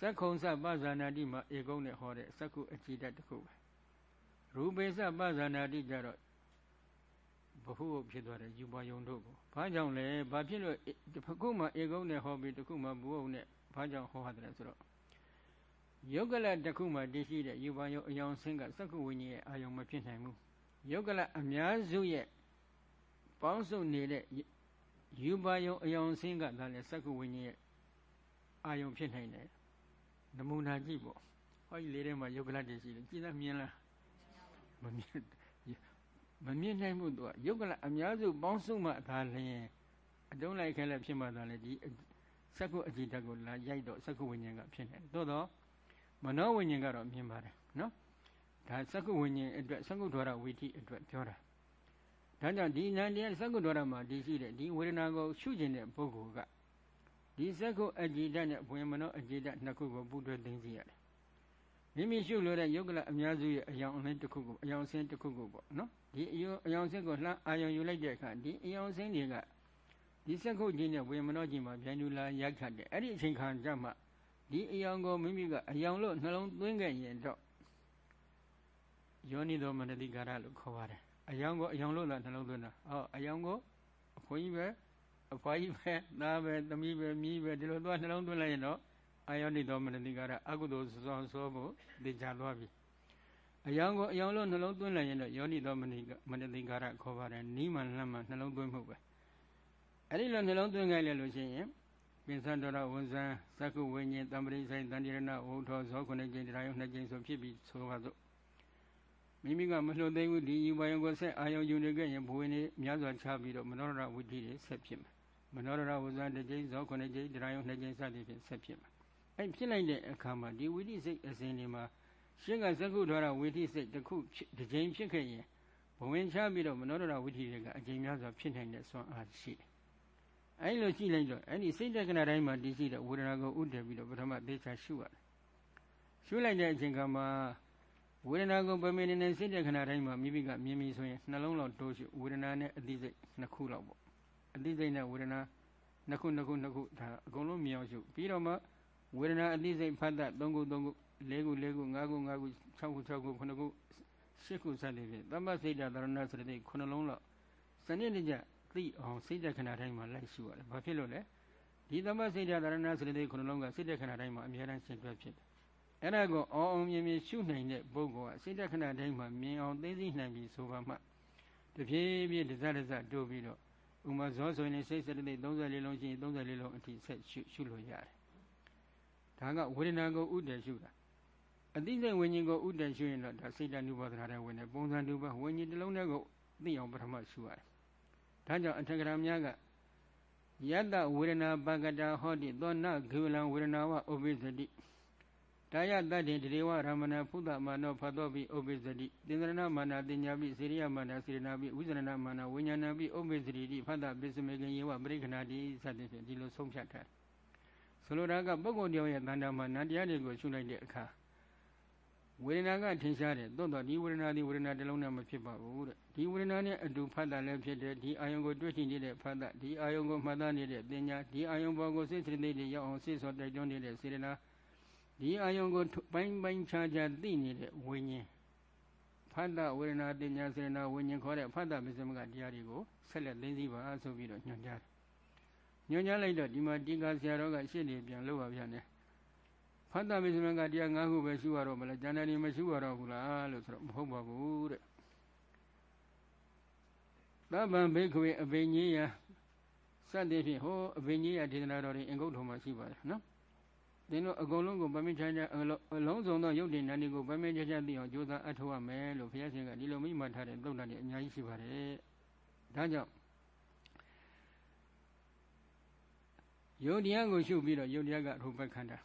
သက္ကုံစပဇာနာတိမှာဧကုံနဲ့ဟောတဲ့သက္ကုအကြည်တတ်တစ်ခုပဲရူပေစပဇာနာတိကြတော့ဘဟုဟုတ်ဖြစ်သွားတဲ့ယူပါယုံတို့ကိုဘာကြောင့်လဲဘာဖြစ်လို့တစ်ခုမှဧကုံနဲ့ဟောပြီးတစ်ခုမှဘူဟုတ်နဲ့ဘာကြောင့်ဟောရတယ်ဆိုတော့ယုတ်ကလတစ်ခုမှတည်ရှိတဲ့ယူပါယုံအယောင်ဆင်းကစက္ကုဝိညာဉ်ရဲ့အာယုံမဖြစ်နိုင်ဘူးယုတ်ကလအများစုရဲ့ပေါင်းစုနေတဲ့ယူပါယုံအယောင်ဆင်းကဒါလည်းစက္ကုဝိညာဉ်ရဲ့အာယုံဖြစ်နိုင်တယ် နမူနာကြည့်ပေါ့ဟောဒီလေးထဲမှာယုတ်ကလတည်ရှိတယ်ကြည်သာမြင်လားမမြင်မမြင်နိုင်မှုတော့ယုတ်ကလအများစုပေါင်းစုမှဒါလျင်အတုံးလိုက်ခဲလည်းဖြစ်မှသာလေဒီစက္ကုအကြည်ဓာတ်ကိုလာရိုက်တော့စက္ကုဝိညာဉ်ကဖြစ်နေတယ်သို့တော့မနောဝိညာဉ်ကတော့မြင်ပါတယ်နော်ဒါစက္ကုဝိညာဉ်အတွက်စက္ကုဒ္ဒရဝိထိအတွက်ပြောတာဒါကြောင့်ဒီနန္တရားစက္ကုဒ္ဒရမှာဒီရှိတဲ့ဒီဝေဒနာကိုရှုကျင်တဲ့ပုဂ္ဂိုလ်က ဒီစက္ကုအကြည်ဓာတ်နဲ့ဘဝင်မနောအကြည်ဓာတ်နှစ်ခုကိုပူးတွဲသိသိရတယ်မိမိရှုလို့တဲ့ယုတ်ကလအများစုရဲ့အယောင်အလင်းတစ်ခုကိုအယောင်စင်းတစ်ခုကိုပေါ့နော်ဒီအယောအယောင်စင်းကိုလှမ်းအာယုံယူလိုက်တဲ့အခါဒီအယောင်စင်းတွေကဒီစက္ခုကြီးနဲ့ဝေမနောကြီးမှာပြန်ယူလာရိုက်ခတ်တယ်အဲ့ဒီအချိန်ခါကျမှဒီအယောင်ကိုမိမိကအယောင်လို့နှလုံးသွင်းခဲ့ရင်တော့ယောနိသောမနတိကာရလို့ခေါ်ပါတယ်အယောင်ကိုအယောင်လို့သာနှလုံးသွင်းတာဟောအယောင်ကိုအခွင့်ကြီးပဲ အဖွားကြီးပဲသားပဲသမီးပဲမြီးပဲဒီလိုသွားနှလုံးသွင်းလိုက်ရင်တော့အာယောနိသောမနတိကာရအကုသိုလ်စောစောဖို့သိကြသွားပြီအယောင်ကိုအယောင်လို့နှလုံးသွင်းလိုက်ရင်တော့ယောနိသောမနတိမနတိကာရခေါ်ပါတယ်နီးမှလှမ်းမှနှလုံးသွင်းမှုပဲအဲ့ဒီလိုနှလုံးသွင်းခိုင်းလိုက်လို့ရှိရင်ပင်စံတော်ရဝန်ဇံသက္ကုဝိညာဉ်တံပရိဆိုင်တန်တိရဏဝုထောဇောခုနှစ်ကျင်းတရားယုံနှစ်ကျင်းဆိုဖြစ်ပြီးဆိုပါစို့မိမိကမလှုပ်သိမ်းဘူးဒီယူပါယုံကိုဆက်အာယုံယူနေခဲ့ရင်ဘဝနေများစွာချပြီးတော့မနောရဝိတ္တိတွေဆက်ဖြစ်မယ် မနောရဝဇ္ဇတစ်ကျင်းဇောခုနှစ်ကျင်းတရားယုံနှစ်ကျင်းစသည်ဖြင့်ဆက်ဖြစ်မယ်အဲ့ဖြစ်လိုက်တဲ့အခါမှာဒီဝိသိစိတ်အစဉ်ဒီမှာရှင်းကသကုထောရဝိသိစိတ်တစ်ခုတစ်ကြိမ်ဖြစ်ခဲ့ရင်ဘဝင်ချပြီးတော့မနောဒရဝိသိတွေကအကြိမ်များစွာဖြစ်နိုင်တဲ့စွမ်းအားရှိတယ်။အဲ့လိုရှိလိုက်တော့အဲ့ဒီစိတ်တက္ကနာတိုင်းမှာတည်ရှိတဲ့ဝေဒနာကိုဥတည်ပြီးတော့ပထမသေချာရှုရတယ်။ရှုလိုက်တဲ့အချိန်ကမှဝေဒနာကိုပမေနေနေစိတ်တက္ကနာတိုင်းမှာမိမိကမြင်ပြီဆိုရင်နှလုံးလောက်တိုးရှုဝေဒနာနဲ့အသိစိတ်နှစ်ခုလောက်ပေါ့။ အသိစိတ်နဲ့ဝေဒနာနှစ်ခုနှစ်ခုနှစ်ခုဒါအကုန်လုံးမြင်အောင်ရှုပြီးတော့မှဝေဒနာအသိစိတ်ဖတ်တတ်၃ခု၃ခု၄ခု၄ခု၅ခု၅ခု၆ခု၆ခု9ခု10ခုစသည်ဖြင့်သမ္မစိတ်တရဏစရတိ9လုံးလောက်စနစ်တကျသိအောင်စိတ်တခဏတိုင်းမှာလိုက်ရှုရတယ်။ဘာဖြစ်လို့လဲ။ဒီသမ္မစိတ်တရဏစရတိ9လုံးကစိတ်တခဏတိုင်းမှာအများအားရှင်တွဲဖြစ်တယ်။အဲ့ဒါကိုအောင်အောင်မြင်မြင်ရှုနိုင်တဲ့ပုဂ္ဂိုလ်ကစိတ်တခဏတိုင်းမှာမြင်အောင်သိသိနိုင်ပြီဆိုပါမှတဖြည်းဖြည်းတစတစတိုးပြီးတော့ ဥမာဇောဆိုရင်စိတ်စရတိ34လုံးရှိရင်34လုံးအထိဆက်ရှုရှုလို့ရတယ်။ဒါကဝေဒနာကိုဥတည်ရှုတာအသိစိတ်ဝิญဉ်ကိုဥတည်ရှုရင်တော့ဒါစိတ်တ ानु ဘောဓနာတဲ့ဝင်တယ်ပုံစံတူပါဝิญဉ်တစ်လုံးတည်းကိုသိအောင်ပထမရှုရတယ်။ဒါကြောင့်အထက်ကရာများကယတ္တဝေဒနာပကတာဟောတိသောနဂေဝလံဝေဒနာဝဥပိသတိ တာယတတ္တိတရေဝရမဏဖုဒ္ဓမာနောဖတ်တော်ပိဥပိသတိသင်္ကရဏမာနာတင်ညာပိစေရိယမာနာစေရနာပိဝိဇရဏမာနာဝိညာဏပိဥပိသတိတိဖတ်တပစ္စမေကယေဝပရိခဏတိစသဖြင့်ဒီလိုဆုံးဖြတ်ထားဆိုလိုတာကပုဂ္ဂိုလ်တယောက်ရဲ့တန်တာမှာနန္တရားတွေကိုရှုလိုက်တဲ့အခါဝေဒနာကထင်ရှားတယ်သို့တော့ဒီဝေဒနာဒီဝေဒနာတစ်လုံးနဲ့မဖြစ်ပါဘူးတဲ့ဒီဝေဒနာနဲ့အတူဖတ်တာလည်းဖြစ်တယ်ဒီအာယုံကိုတွေ့ရှိနေတဲ့ဖတ်တာဒီအာယုံကိုမှတ်သားနေတဲ့ပညာဒီအာယုံပေါ်ကိုစိတ်စိတ်တွေရောက်အောင်စိတ်စောတိုက်တွန်းနေတဲ့စေရနာ ဒီအာယုံကိုပိုင်းပိုင်းခြားခြားသိနေတဲ့ဝိညာဉ်ဖတ်တာဝေဒနာပညာစေရနာဝိညာဉ်ခေါ်တဲ့ဖတ်တာမစ္စမကတရားတွေကိုဆက်လက်သိသိပါဆိုပြီးတော့ညွှန်ကြားတယ်ညွှန်ကြားလိုက်တော့ဒီမှာဒီကဆရာတော်ကရှင်းနေပြန်လို့ပါဗျာနဲ့ဖတ်တာမိစမကတရား၅ခုပဲရှုရတော့မလားကျန်တယ်မရှုရတော့ဘူးလားလို့ဆိုတော့မဟုတ်ပါဘူးတဲ့သဗ္ဗံဘိခွေအဘိညေယစတဲ့ဖြင့်ဟောအဘိညေယဒေသနာတော်တွေအင်္ဂုတ်ထုံမှာရှိပါတယ်နော် သင်တို့အကုန်လုံးကိုဗမေချာချာအလုံးစုံသောရုပ်တည်နာနေကိုဗမေချာချာသိအောင်ကြိုးစားအထောက်ရမယ်လို့ဘုရားရှင်ကဒီလိုမိမှတ်ထားတဲ့သုတ်တန်တွေအများကြီးရှိပါတယ်ဒါကြောင့်ယုတ်တရားကိုရှုပြီးတော့ယုတ်တရားကရူပခန္ဓာ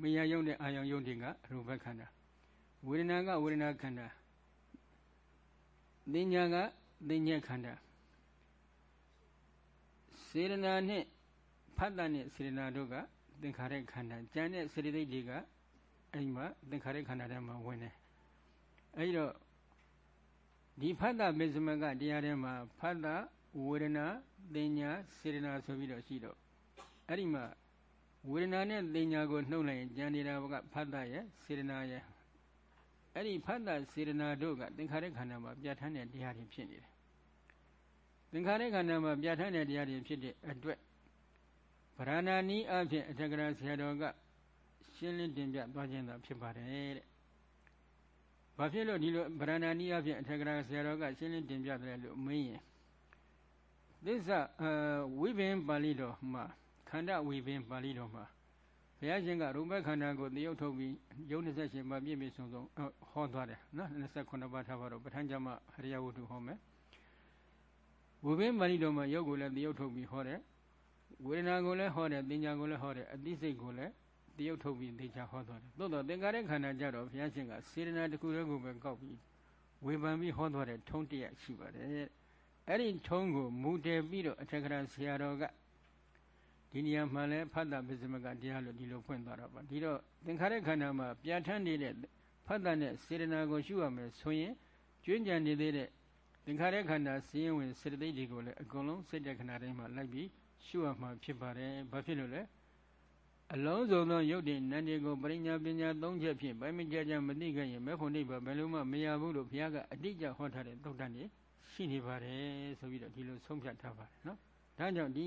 မယယုံတဲ့အာယုံယုံတင်ကရူပခန္ဓာဝေဒနာကဝေဒနာခန္ဓာသင်ညာကသင်ညက်ခန္ဓာစေရနာနဲ့ဖတ်တာနဲ့စေရနာတို့က သင်္ခါရခန္ဓာကြံတဲ့စေတသိက်တွေကအဲ့မှာသင်္ခါရခန္ဓာထဲမှာဝင်တယ်အဲ့တော့ဒီဖတ်တာမေဇမကတရားထဲမှာဖတ်တာဝေဒနာသင်ညာစေရနာဆိုပြီးတော့ရှိတော့အဲ့ဒီမှာဝေဒနာနဲ့သင်ညာကိုနှုတ်လိုက်ရင်ကြံနေတာကဖတ်တာရဲ့စေရနာရဲ့အဲ့ဒီဖတ်တာစေရနာတို့ကသင်္ခါရခန္ဓာမှာပြဋ္ဌာန်းတဲ့တရားတွေဖြစ်နေတယ်သင်္ခါရခန္ဓာမှာပြဋ္ဌာန်းတဲ့တရားတွေဖြစ်တဲ့အတွက် ဗရဏာနီးအဖြစ်အထက်ကရာဆရာတော်ကရှင်းလင်းတင်ပြသွားခြင်းသာဖြစ်ပါတယ်တဲ့။ဘာဖြစ်လို့ဒီလိုဗရဏာနီးအဖြစ်အထက်ကရာဆရာတော်ကရှင်းလင်းတင်ပြတယ်လို့မင်းရင်သစ္စာအဝိဘင်ပါဠိတော်မှာခန္ဓာဝိဘင်ပါဠိတော်မှာဘုရားရှင်ကရူပခန္ဓာကိုတရုပ်ထုတ်ပြီးယုံ28ပါးပြည့်ပြည့်စုံစုံဟောသွားတယ်နော်28ပါးထားပါတော့ပဋ္ဌာန်းကျမ်းမှာဟရိယဝတ္ထုဟောမယ်ဝိဘင်းပါဠိတော်မှာယုတ်ကိုလည်းတရုပ်ထုတ်ပြီးဟောတယ် ဝေဒနာကိုလည်းဟောတယ်သင်ညာကိုလည်းဟောတယ်အသိစိတ်ကိုလည်းတရုပ်ထုတ်ပြီးသိချာဟောသွားတယ်သို့တော့သင်္ကာရခန္ဓာကြတော့ဘုရားရှင်ကစေရနာတစ်ခုတည်းကိုပဲကောက်ပြီးဝေဖန်ပြီးဟောသွားတဲ့ထုံးတရရှိပါတယ်အဲ့ဒီထုံးကိုမူတည်ပြီးတော့အထက်ကရာဆရာတော်ကဒီနေရာမှာလဲဖတ်တာပစ္စမကတရားလို့ဒီလိုဖွင့်သွားတာပါဒီတော့သင်္ခါရခန္ဓာမှာပြဋ္ဌာန်းနေတဲ့ဖတ်တာနဲ့စေရနာကိုရှုရမယ်ဆိုရင်ကျွင်းကြံနေသေးတဲ့သင်္ခါရခန္ဓာစီရင်ဝင်စေတသိက်တွေကိုလည်းအကုန်လုံးစိတ်တခဏတိုင်းမှာလိုက်ပြီး ရှုရမှာဖြစ်ပါတယ်ဘာဖြစ်လို့လဲအလုံးစုံသောယုတ်တင်နန္ဒီကိုပရိညာပညာ၃ချက်ဖြင့်ဗိုင်းမကြကြမသိခဲ့ရင်မေဖို့နိဗ္ဗာန်ဘယ်လိုမှမရဘူးလို့ဘုရားကအတိအကျဟောထားတဲ့သုတ်တန်ကြီးရှိနေပါတယ်ဆိုပြီးတော့ဒီလိုဆုံးဖြတ်ထားပါတယ်နော်ဒါကြောင့်ဒီ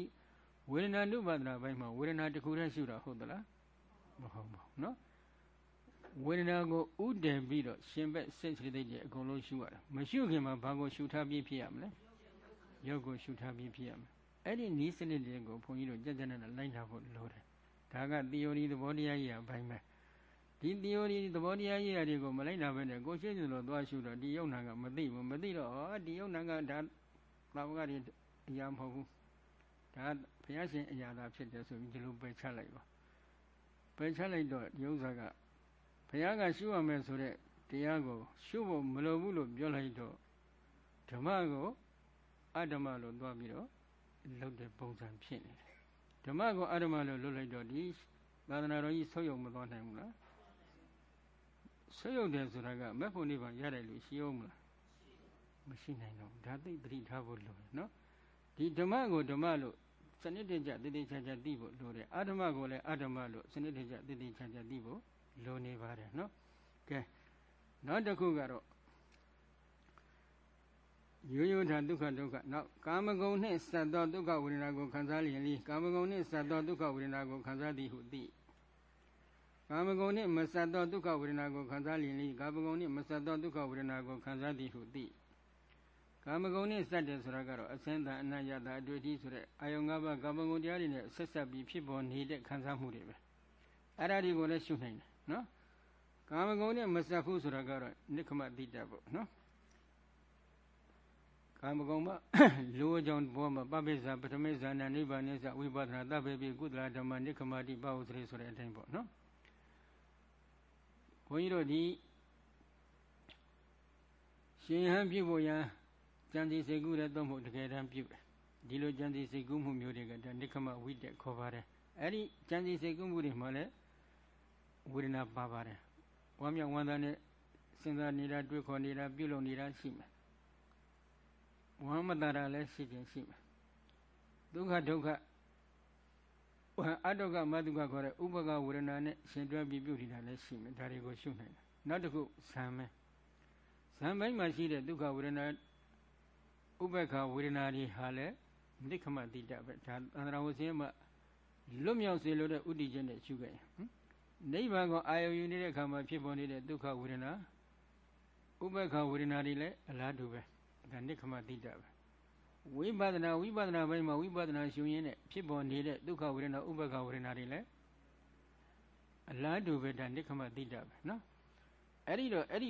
ဝေဒနာနုပါဒနာဘိုင်းမှာဝေဒနာတစ်ခုတည်းရှုတာဟုတ်သလားမဟုတ်ပါဘူးနော်ဝေဒနာကိုဥတည်ပြီးတော့ရှင်ဘက်စိတ်စိတ်တွေအကုန်လုံးရှုရတာမရှုခင်မှာဘာကိုရှုထားပြီးဖြစ်ရမလဲရုပ်ကိုရှုထားပြီးဖြစ်ရမယ် အဲ့ဒီနီးစနစ်တွေကိုဘုန်းကြီးတို့ကြက်ကြက်နဲ့လိုက်ထားဖို့လိုတယ်ဒါက theory သဘောတရားကြီးအပိုင်းပဲဒီ theory သဘောတရားကြီးတွေကိုမလိုက်နာဘဲနဲ့ကိုရှင်းစလို့သွားရှုတော့ဒီယုံနာကမသိဘူးမသိတော့ဟောဒီယုံနာကဒါသာဝကတွေအရာမဟုတ်ဘူးဒါဘုရားရှင်အရာသာဖြစ်တယ်ဆိုပြီးဒီလိုပယ်ချလိုက်ပါပယ်ချလိုက်တော့ဒီဥစ္စာကဘုရားကရှုရမယ်ဆိုတဲ့တရားကိုရှုဖို့မလိုဘူးလို့ပြောလိုက်တော့ဓမ္မကိုအဓမ္မလို့သွားပြီးတော့ လုပ်တဲ့ပုံစံဖြစ်နေတယ်ဓမ္မကိုအဓမ္မလို့လုပ်လိုက်တော့ဒီသာသနာတော်ကြီးဆုပ်ယုံမသွားနိုင်ဘူးလားဆုပ်ယုံတယ်ဆိုတာကမက်ဖို့နိဗ္ဗာန်ရတယ်လို့ရှိအောင်မလားမရှိနိုင်တော့ဒါသိသတိထားဖို့လိုတယ်နော်ဒီဓမ္မကိုဓမ္မလို့စနစ်တကျတည်တည်ချာချာသိဖို့လိုတယ်အဓမ္မကိုလည်းအဓမ္မလို့စနစ်တကျတည်တည်ချာချာသိဖို့လိုနေပါတယ်နော်ကဲနောက်တစ်ခုကတော့ ရိုးရိုးထာဒုက္ခဒုက္ခနောက်ကာမဂုဏ်နှင့်စက်သောဒုက္ခဝေဒနာကိုခံစားလျင်လီကာမဂုဏ်နှင့်စက်သောဒုက္ခဝေဒနာကိုခံစားသည်ဟုသိကာမဂုဏ်နှင့်မစက်သောဒုက္ခဝေဒနာကိုခံစားလျင်လီကာမဂုဏ်နှင့်မစက်သောဒုက္ခဝေဒနာကိုခံစားသည်ဟုသိကာမဂုဏ်နဲ့စက်တယ်ဆိုတာကတော့အစင်းတန်အနယတာအတွေ့အထိဆိုတဲ့အာယုံ၅ပါးကာမဂုဏ်တရားတွေနဲ့ဆက်ဆက်ပြီးဖြစ်ပေါ်နေတဲ့ခံစားမှုတွေပဲအဲ့ဒါတွေကိုလည်းရှုနိုင်တယ်နော်ကာမဂုဏ်နဲ့မစက်ဘူးဆိုတာကတော့နိခမတိတပေါ့နော် ကာမဂုဏ်မှာလူအကြောင်းဘောမှာပပိစ္ဆာပထမိစ္ဆာနာနိဗ္ဗာန်နိစ္စဝိပဿနာတပ္ပေပိကုသလဓမ္မနိခမတိပဟုသရေဆိုတဲ့အတိုင်းပေါ့နော်ဘုန်းကြီးတို့ဒီရှင်ဟန်ပြုဖို့ရန်ကြံစီစိတ်ကူးတဲ့သုံးဖို့တကယ်တမ်းပြုတယ်ဒီလိုကြံစီစိတ်ကူးမှုမျိုးတွေကဒါနိခမဝိတက်ခေါ်ပါတယ်အဲ့ဒီကြံစီစိတ်ကူးမှုတွေမှာလည်းဝေဒနာပါပါတယ်ဝမ်းမြောက်ဝမ်းသာနဲ့စဉ်းစားနေတာတွေးခေါ်နေတာပြုလုပ်နေတာရှိမယ် ဝမ်းမတရာလည်းရှိခြင်းရှိမယ်ဒုက္ခဒုက္ခအတုကမတုကခေါ်တဲ့ဥပကဝေဒနာနဲ့ရှင်တွဲပြီးပြုနေတာလည်းရှိမယ်ဒါတွေကိုရှုနိုင်တယ်နောက်တစ်ခုဇံမဲဇံပိုင်းမှာရှိတဲ့ဒုက္ခဝေဒနာဥပ္ပခဝေဒနာတွေဟာလည်းနိခမတိတပဲဒါအန္တရာဝဆင်းမှာလွတ်မြောက်စေလို့တဲ့ဥတည်ခြင်းနဲ့ရှုခဲ့ရင်နိဗ္ဗာန်ကိုအာယုံယူနေတဲ့အခါမှာဖြစ်ပေါ်နေတဲ့ဒုက္ခဝေဒနာဥပ္ပခဝေဒနာတွေလည်းအလားတူပဲ ဒါနိခမတိတပဲဝိပဿနာဝိပဿနာဘက်မှာဝိပဿနာရှုရင်းနဲ့ဖြစ်ပေါ်နေတဲ့ဒုက္ခဝေဒနာဥပ္ပခဝေဒနာတွေလည်းအလားတူပဲဒါနိခမတိတပဲနော်အဲ့ဒီတော့အဲ့ဒီ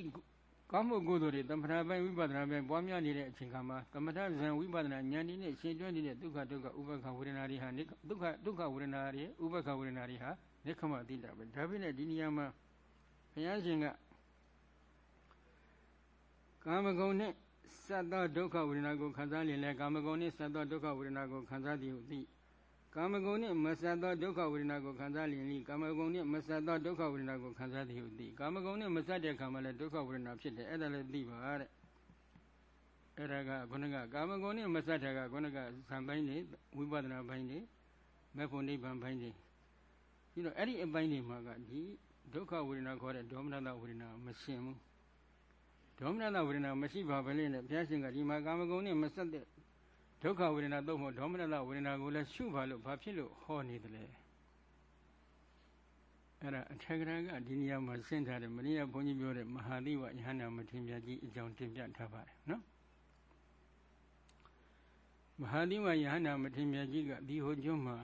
ကောင်းမှုကုသိုလ်တွေသမထပိုင်းဝိပဿနာပိုင်းပွားများနေတဲ့အချိန်ခါမှာသမထဇံဝိပဿနာဉာဏ်ဒီနဲ့ရှင်းတွဲနေတဲ့ဒုက္ခဒုက္ခဥပ္ပခဝေဒနာတွေဟာဒုက္ခဒုက္ခဝေဒနာတွေဥပ္ပခဝေဒနာတွေဟာနိခမတိတပဲဒါဖြစ်နေဒီနေရာမှာဘုရားရှင်ကကာမဂုဏ်နဲ့ စက်သောဒုက္ခဝေဒနာကိုခံစားလျင်လဲကာမဂုဏ်နှင့်စက်သောဒုက္ခဝေဒနာကိုခံစားသည်ဟုသိကာမဂုဏ်နှင့်မစက်သောဒုက္ခဝေဒနာကိုခံစားလျင်ဤကာမဂုဏ်နှင့်မစက်သောဒုက္ခဝေဒနာကိုခံစားသည်ဟုသိကာမဂုဏ်နှင့်မစက်တဲ့ခါမှလည်းဒုက္ခဝေဒနာဖြစ်တယ်အဲ့ဒါလည်းသိပါတဲ့အဲ့ဒါကခုနကကာမဂုဏ်နဲ့မစက်တဲ့ကခုနကဇံပိုင်းနေဝိပဿနာပိုင်းနေမေဖို့နိဗ္ဗာန်ပိုင်းနေပြီးတော့အဲ့ဒီအပိုင်းတွေမှာကဒီဒုက္ခဝေဒနာခေါ်တဲ့ဒေါမနတဝေဒနာမရှင်းဘူး ဒေါမနတဝေဒနာမရှိပါဘဲလေနဲ့ဘုရားရှင်ကဒီမှာကာမဂုဏ်နဲ့မဆက်တဲ့ဒုက္ခဝေဒနာသို့မဟုတ်ဒေါမနတဝေဒနာကိုလည်းရှုပါလို့ဘာဖြစ်လို့ဟောနေတယ်လဲအဲ့ဒါအထက်ကရာကဒီနေရာမှာရှင်းထားတယ်မင်းရဘုန်းကြီးပြောတဲ့မဟာသီဝယဟန္တာမထေရကြီးအကြောင်းတင်ပြထားပါတယ်နော်မဟာသီဝယဟန္တာမထေရကြီးကဒီဟိုကျွန်းမှာ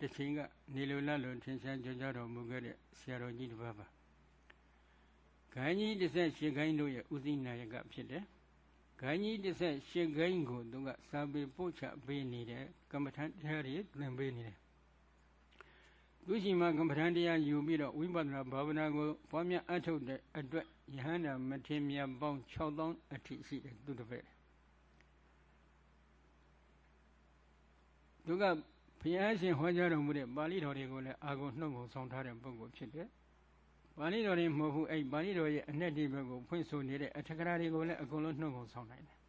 တစ်ချိန်ကနေလိုလလိုထင်ရှားကြကြတော်မူခဲ့တဲ့ဆရာတော်ကြီးတစ်ပါးပါ ဂိုင်းကြီး18ဂိုင်းတို့ရဲ့ဥသိနာယကဖြစ်တယ်ဂိုင်းကြီး18ဂိုင်းကိုသူကစာပေပို့ချပေးနေတဲ့ကမ္မထန်တရားတွေသင်ပေးနေတယ်သူရှိမှကမ္မထန်တရားယူပြီးတော့ဝိပဿနာဘာဝနာကိုပွားများအထုတ်တဲ့အတွက်ယဟန္တာမထေမြတ်ပေါင်း6000အထိရှိတယ်သူတစ်ပည့်သူကဘုရားရှင်ဟောကြားတော်မူတဲ့ပါဠိတော်တွေကိုလည်းအာဂုံနှုတ်ကိုဆောင်ထားတဲ့ပုဂ္ဂိုလ်ဖြစ်တယ်။ ပါဠိတော်တွေမဟုတ်ဘူးအဲ့ပါဠိတော်ရဲ့အ내ဒီဘက်ကိုဖွင့်ဆိုနေတဲ့အထက်ကရာတွေကိုလည်းအကုန်လုံးနှုတ်ကိုဆောင်နိုင်တယ်။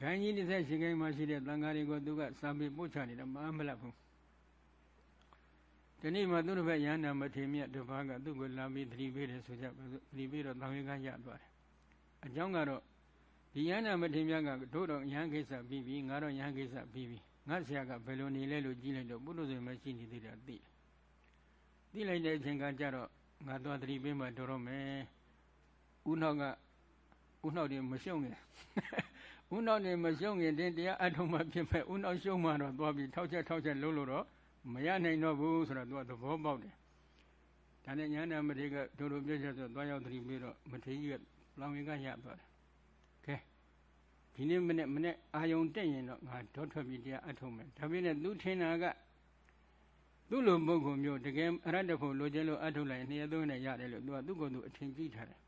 ခိုင်းကြီးတစ်ဆက်ရှိခိုင်းမှရှိတဲ့သံဃာတွေကိုသူကစာပေပို့ချနေတယ်မအားမလတ်ဘူး။ဒီနေ့မှသူတို့ဘက်ရဟန္တာမထေမြတ်တပါးကသူ့ကိုလာပြီးသတိပေးတယ်ဆိုကြပါစို့သတိပေးတော့တောင်ရကရသွားတယ်။အကြောင်းကတော့ဒီယန္တာမထေမြတ်ကတို့တော့ယဟန်ကိစ္စပြီးပြီငါတော့ယဟန်ကိစ္စပြီးပြီငါဆရာကဘယ်လိုနေလဲလို့ကြည့်လိုက်တော့ပုထုဇဉ်မရှိနေသေးတယ်သိ သိလိုက်တဲ့အချိန်ကကြတော့ငါသွားသတိပေးမှတော်တော့မယ်ဥနောက်ကဥနောက်တွေမရှုံငင်ဥနောက်တွေမရှုံငင်တင်တရားအထုံးမှဖြစ်မဲ့ဥနောက်ရှုံမှတော့သွားပြီးထောက်ချက်ထောက်ချက်လုံးလို့တော့မရနိုင်တော့ဘူးဆိုတော့သူကသဘောပေါက်တယ်ဒါနဲ့ညာနာမထေကတို့တို့ပြည့်ချက်ဆိုသွားရောက်သတိပေးတော့မထေကြီးကလောင်ရင်ကရသွားတယ်ကဲဒီနေ့မနေ့မနေ့အာယုံတက်ရင်တော့ငါဒေါထွက်ပြီးတရားအထုံးမယ်ဒါပေမဲ့သူထင်တာက သူ့လိုပုဂ္ဂိုလ်မျိုးတကယ်အရတ္တဖို့လိုချင်လို့အထုံးလိုက်နှစ်ရက်သုံးနဲ့ရတယ်လို့သူကသူ့ကိုယ်သူအထင်ကြီးထားတယ်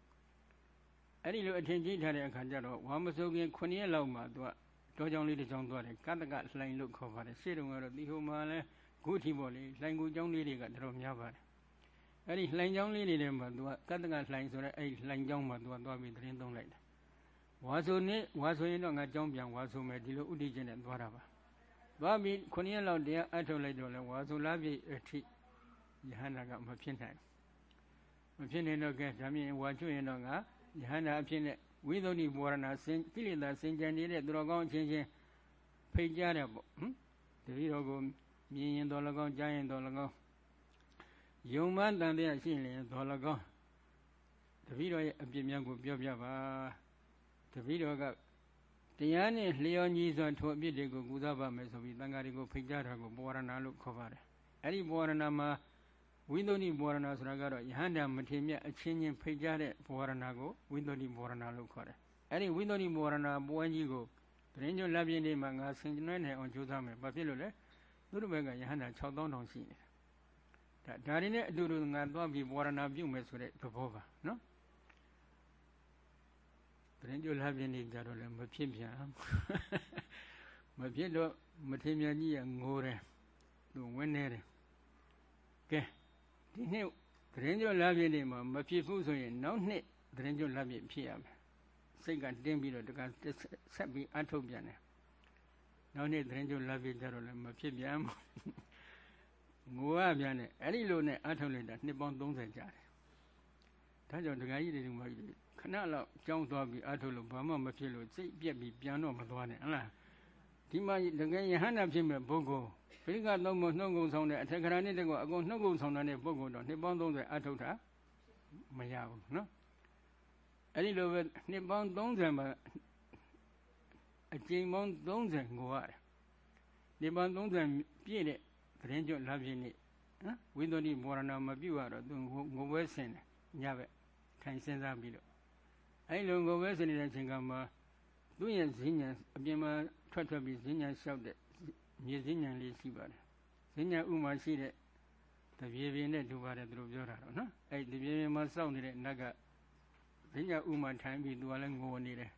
အဲ့ဒီလိုအထင်ကြီးထားတဲ့အခါကျတော့ဝါမစိုးခင်9ရက်လောက်မှသူကတောကြောင်လေးတစ်ကြောင်သွားတယ်ကတ္တကလှိုင်လို့ခေါ်ပါတယ်ရှေ့တုန်းကတော့ဒီဟိုမှာလဲခုထီပေါ့လေလှိုင်ကူကြောင်းလေးတွေကတော်များပါတယ်အဲ့ဒီလှိုင်ကြောင်းလေးတွေထဲမှာသူကကတ္တကလှိုင်ဆိုတဲ့အဲ့ဒီလှိုင်ကြောင်းမှာသူကသွားပြီးသတင်းသုံးလိုက်တယ်ဝါဆိုနေဝါဆိုရင်တော့ငါကြောင်းပြန်ဝါဆိုမယ်ဒီလိုဥဒိကျနဲ့သွားတာပါ သွားပြီးခုနှစ်ရက်လောက်တရားအထုတ်လိုက်တော့လဲဝါဆိုလားပြည့်အထိယဟန္တာကမဖြစ်နိုင်မဖြစ်နိုင်တော့ကဲဒါမြင်ဝါချွတ်ရင်တော့ငါယဟန္တာအဖြစ်နဲ့ဝိသုဒ္ဓိဘောရဏစင်ကိလေသာစင်ကြံနေတဲ့သူတော်ကောင်းအချင်းချင်းဖိတ်ကြားတယ်ပေါ့ဟမ်တတိတော်ကိုမြင်ရင်တော်၎င်းကြားရင်တော်၎င်းယုံမှန်တန်တရားရှိရင်တော်၎င်းတတိတော်ရဲ့အပြစ်များကိုပြောပြပါတပည့်တော်က တရားနဲ့လျော်ညီစွာထိုအပြစ်တွေကိုကုသပါမယ်ဆိုပြီးတန်ဃာတွေကိုဖိတ်ကြားတာကိုဘောရဏလို့ခေါ်ပါတယ်အဲ့ဒီဘောရဏမှာဝိသုဒ္ဓိဘောရဏဆိုတာကတော့ယဟန္တာမထေမြတ်အချင်းချင်းဖိတ်ကြားတဲ့ဘောရဏကိုဝိသုဒ္ဓိဘောရဏလို့ခေါ်တယ်အဲ့ဒီဝိသုဒ္ဓိဘောရဏပွဲကြီးကိုတရင်ကျွလက်ပြင်းလေးမှာငါဆင်ကျွမ်းနေအောင်ကြိုးစားမယ်ဘာဖြစ်လို့လဲသူတို့ဘက်ကယဟန္တာ6000တောင်ရှိနေတာဒါဒါရင်းနဲ့အတူတူငါသွားပြီးဘောရဏပြုမယ်ဆိုတဲ့သဘောပါနော် တရင်ကျိုးလာပြင်းနေကြတော့လည်းမဖြစ်ပြန်မဖြစ်တော့မထေမြတ်ကြီးကငိုတယ်သူဝင်းနေတယ်ကဲဒီနှစ်တရင်ကျိုးလာပြင်းနေမှာမဖြစ်ဘူးဆိုရင်နောက်နှစ်တရင်ကျိုးလာပြင်းဖြစ်ရမယ်စိတ်ကတင်းပြီးတော့တကဆက်ပြီးအထုတ်ပြန်တယ်နောက်နေ့တရင်ကျိုးလာပြင်းကြတော့လည်းမဖြစ်ပြန်ဘူးငိုရပြန်တယ်အဲ့ဒီလိုနဲ့အထုတ်လိုက်တာနှစ်ပေါင်း30ကြာတယ်ဒါကြောင့်ဒကာကြီးတွေဒီမှာကြီး ခဏလောက်ကြောင်းသွားပြီးအထုတ်လို့ဘာမှမဖြစ်လို့စိတ်ပြက်ပြီးပြန်တော့မသွားနဲ့ဟလားဒီမှာတကယ်ယဟန္တာဖြစ်မဲ့ပုဂ္ဂိုလ်ပိဋကသုံးမနှုတ်ကုံဆောင်တဲ့အထက်ကရာနဲ့တကောအကုန်နှုတ်ကုံဆောင်တဲ့ပုဂ္ဂိုလ်တော့နှစ်ပေါင်း30အထုတ်တာမရဘူးနော်အဲ့ဒီလိုပဲနှစ်ပေါင်း30မှာအကျဉ်းပေါင်း30ကိုရတယ်နှစ်ပေါင်း30ပြည့်တဲ့သတင်းကျွတ်လာပြည့်နေ့နော်ဝိသုဒ္ဓိဘောရဏမပြုတ်ရတော့သူငိုပွဲဆင်တယ်ညဘက်ထိုင်စဉ်းစားပြီးတော့ အဲ့လိုကိုပဲဆိုနေတဲ့အချိန်ကမှသူ့ရဲ့ဈဉ္ညာအပြင်မှာထွက်ထွက်ပြီးဈဉ္ညာလျှောက်တဲ့မြေဈဉ္ညာလေးရှိပါတယ်ဈဉ္ညာဥမှာရှိတဲ့တပြေပြင်းနဲ့ဒူပါတယ်သူတို့ပြောတာတော့နော်အဲ့တပြေပြင်းမှာစောင့်နေတဲ့နတ်ကဈဉ္ညာဥမှာထိုင်ပြီးသူကလည်းငိုနေတယ်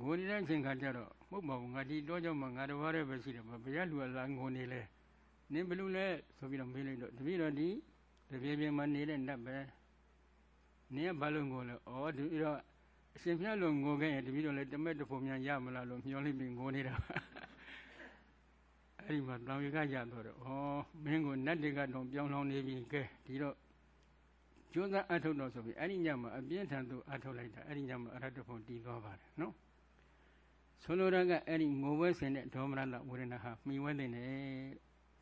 ငိုနေတဲ့အချိန်ခါကျတော့မဟုတ်ပါဘူးငါဒီတော့ကြောင့်မှငါတော်ရဲပဲရှိတယ်ဘုရားလူကလာငိုနေလဲနင်းဘလူလဲဆိုပြီးတော့မေးလိုက်တော့တပည့်တော်ဒီတပြေပြင်းမှာနေတဲ့နတ်ပဲ နင်းကဘာလို့ငိုလဲဩဒီတော့အရှင်ဖျားလို့ငိုခဲ့ရင်တပည့်တော်လည်းတမက်တဖို့များရမလားလို့မျောလိုက်ပြီးငိုနေတာအဲ့ဒီမှာတောင်ရကရတော့တော့ဩမင်းကိုနတ်တွေကတော့ပြောင်းလောင်းနေပြီကဲဒီတော့ကျိုးစားအထုတ်တော့ဆိုပြီးအဲ့ဒီညမှာအပြင်းထန်သူအထုတ်လိုက်တာအဲ့ဒီညမှာအရတ္တဖို့တည်သွားပါတယ်နော်ဆိုလိုတာကအဲ့ဒီငိုပွဲစင်တဲ့ဒေါမနတဝေဒနာဟာမိဝဲတဲ့နဲ့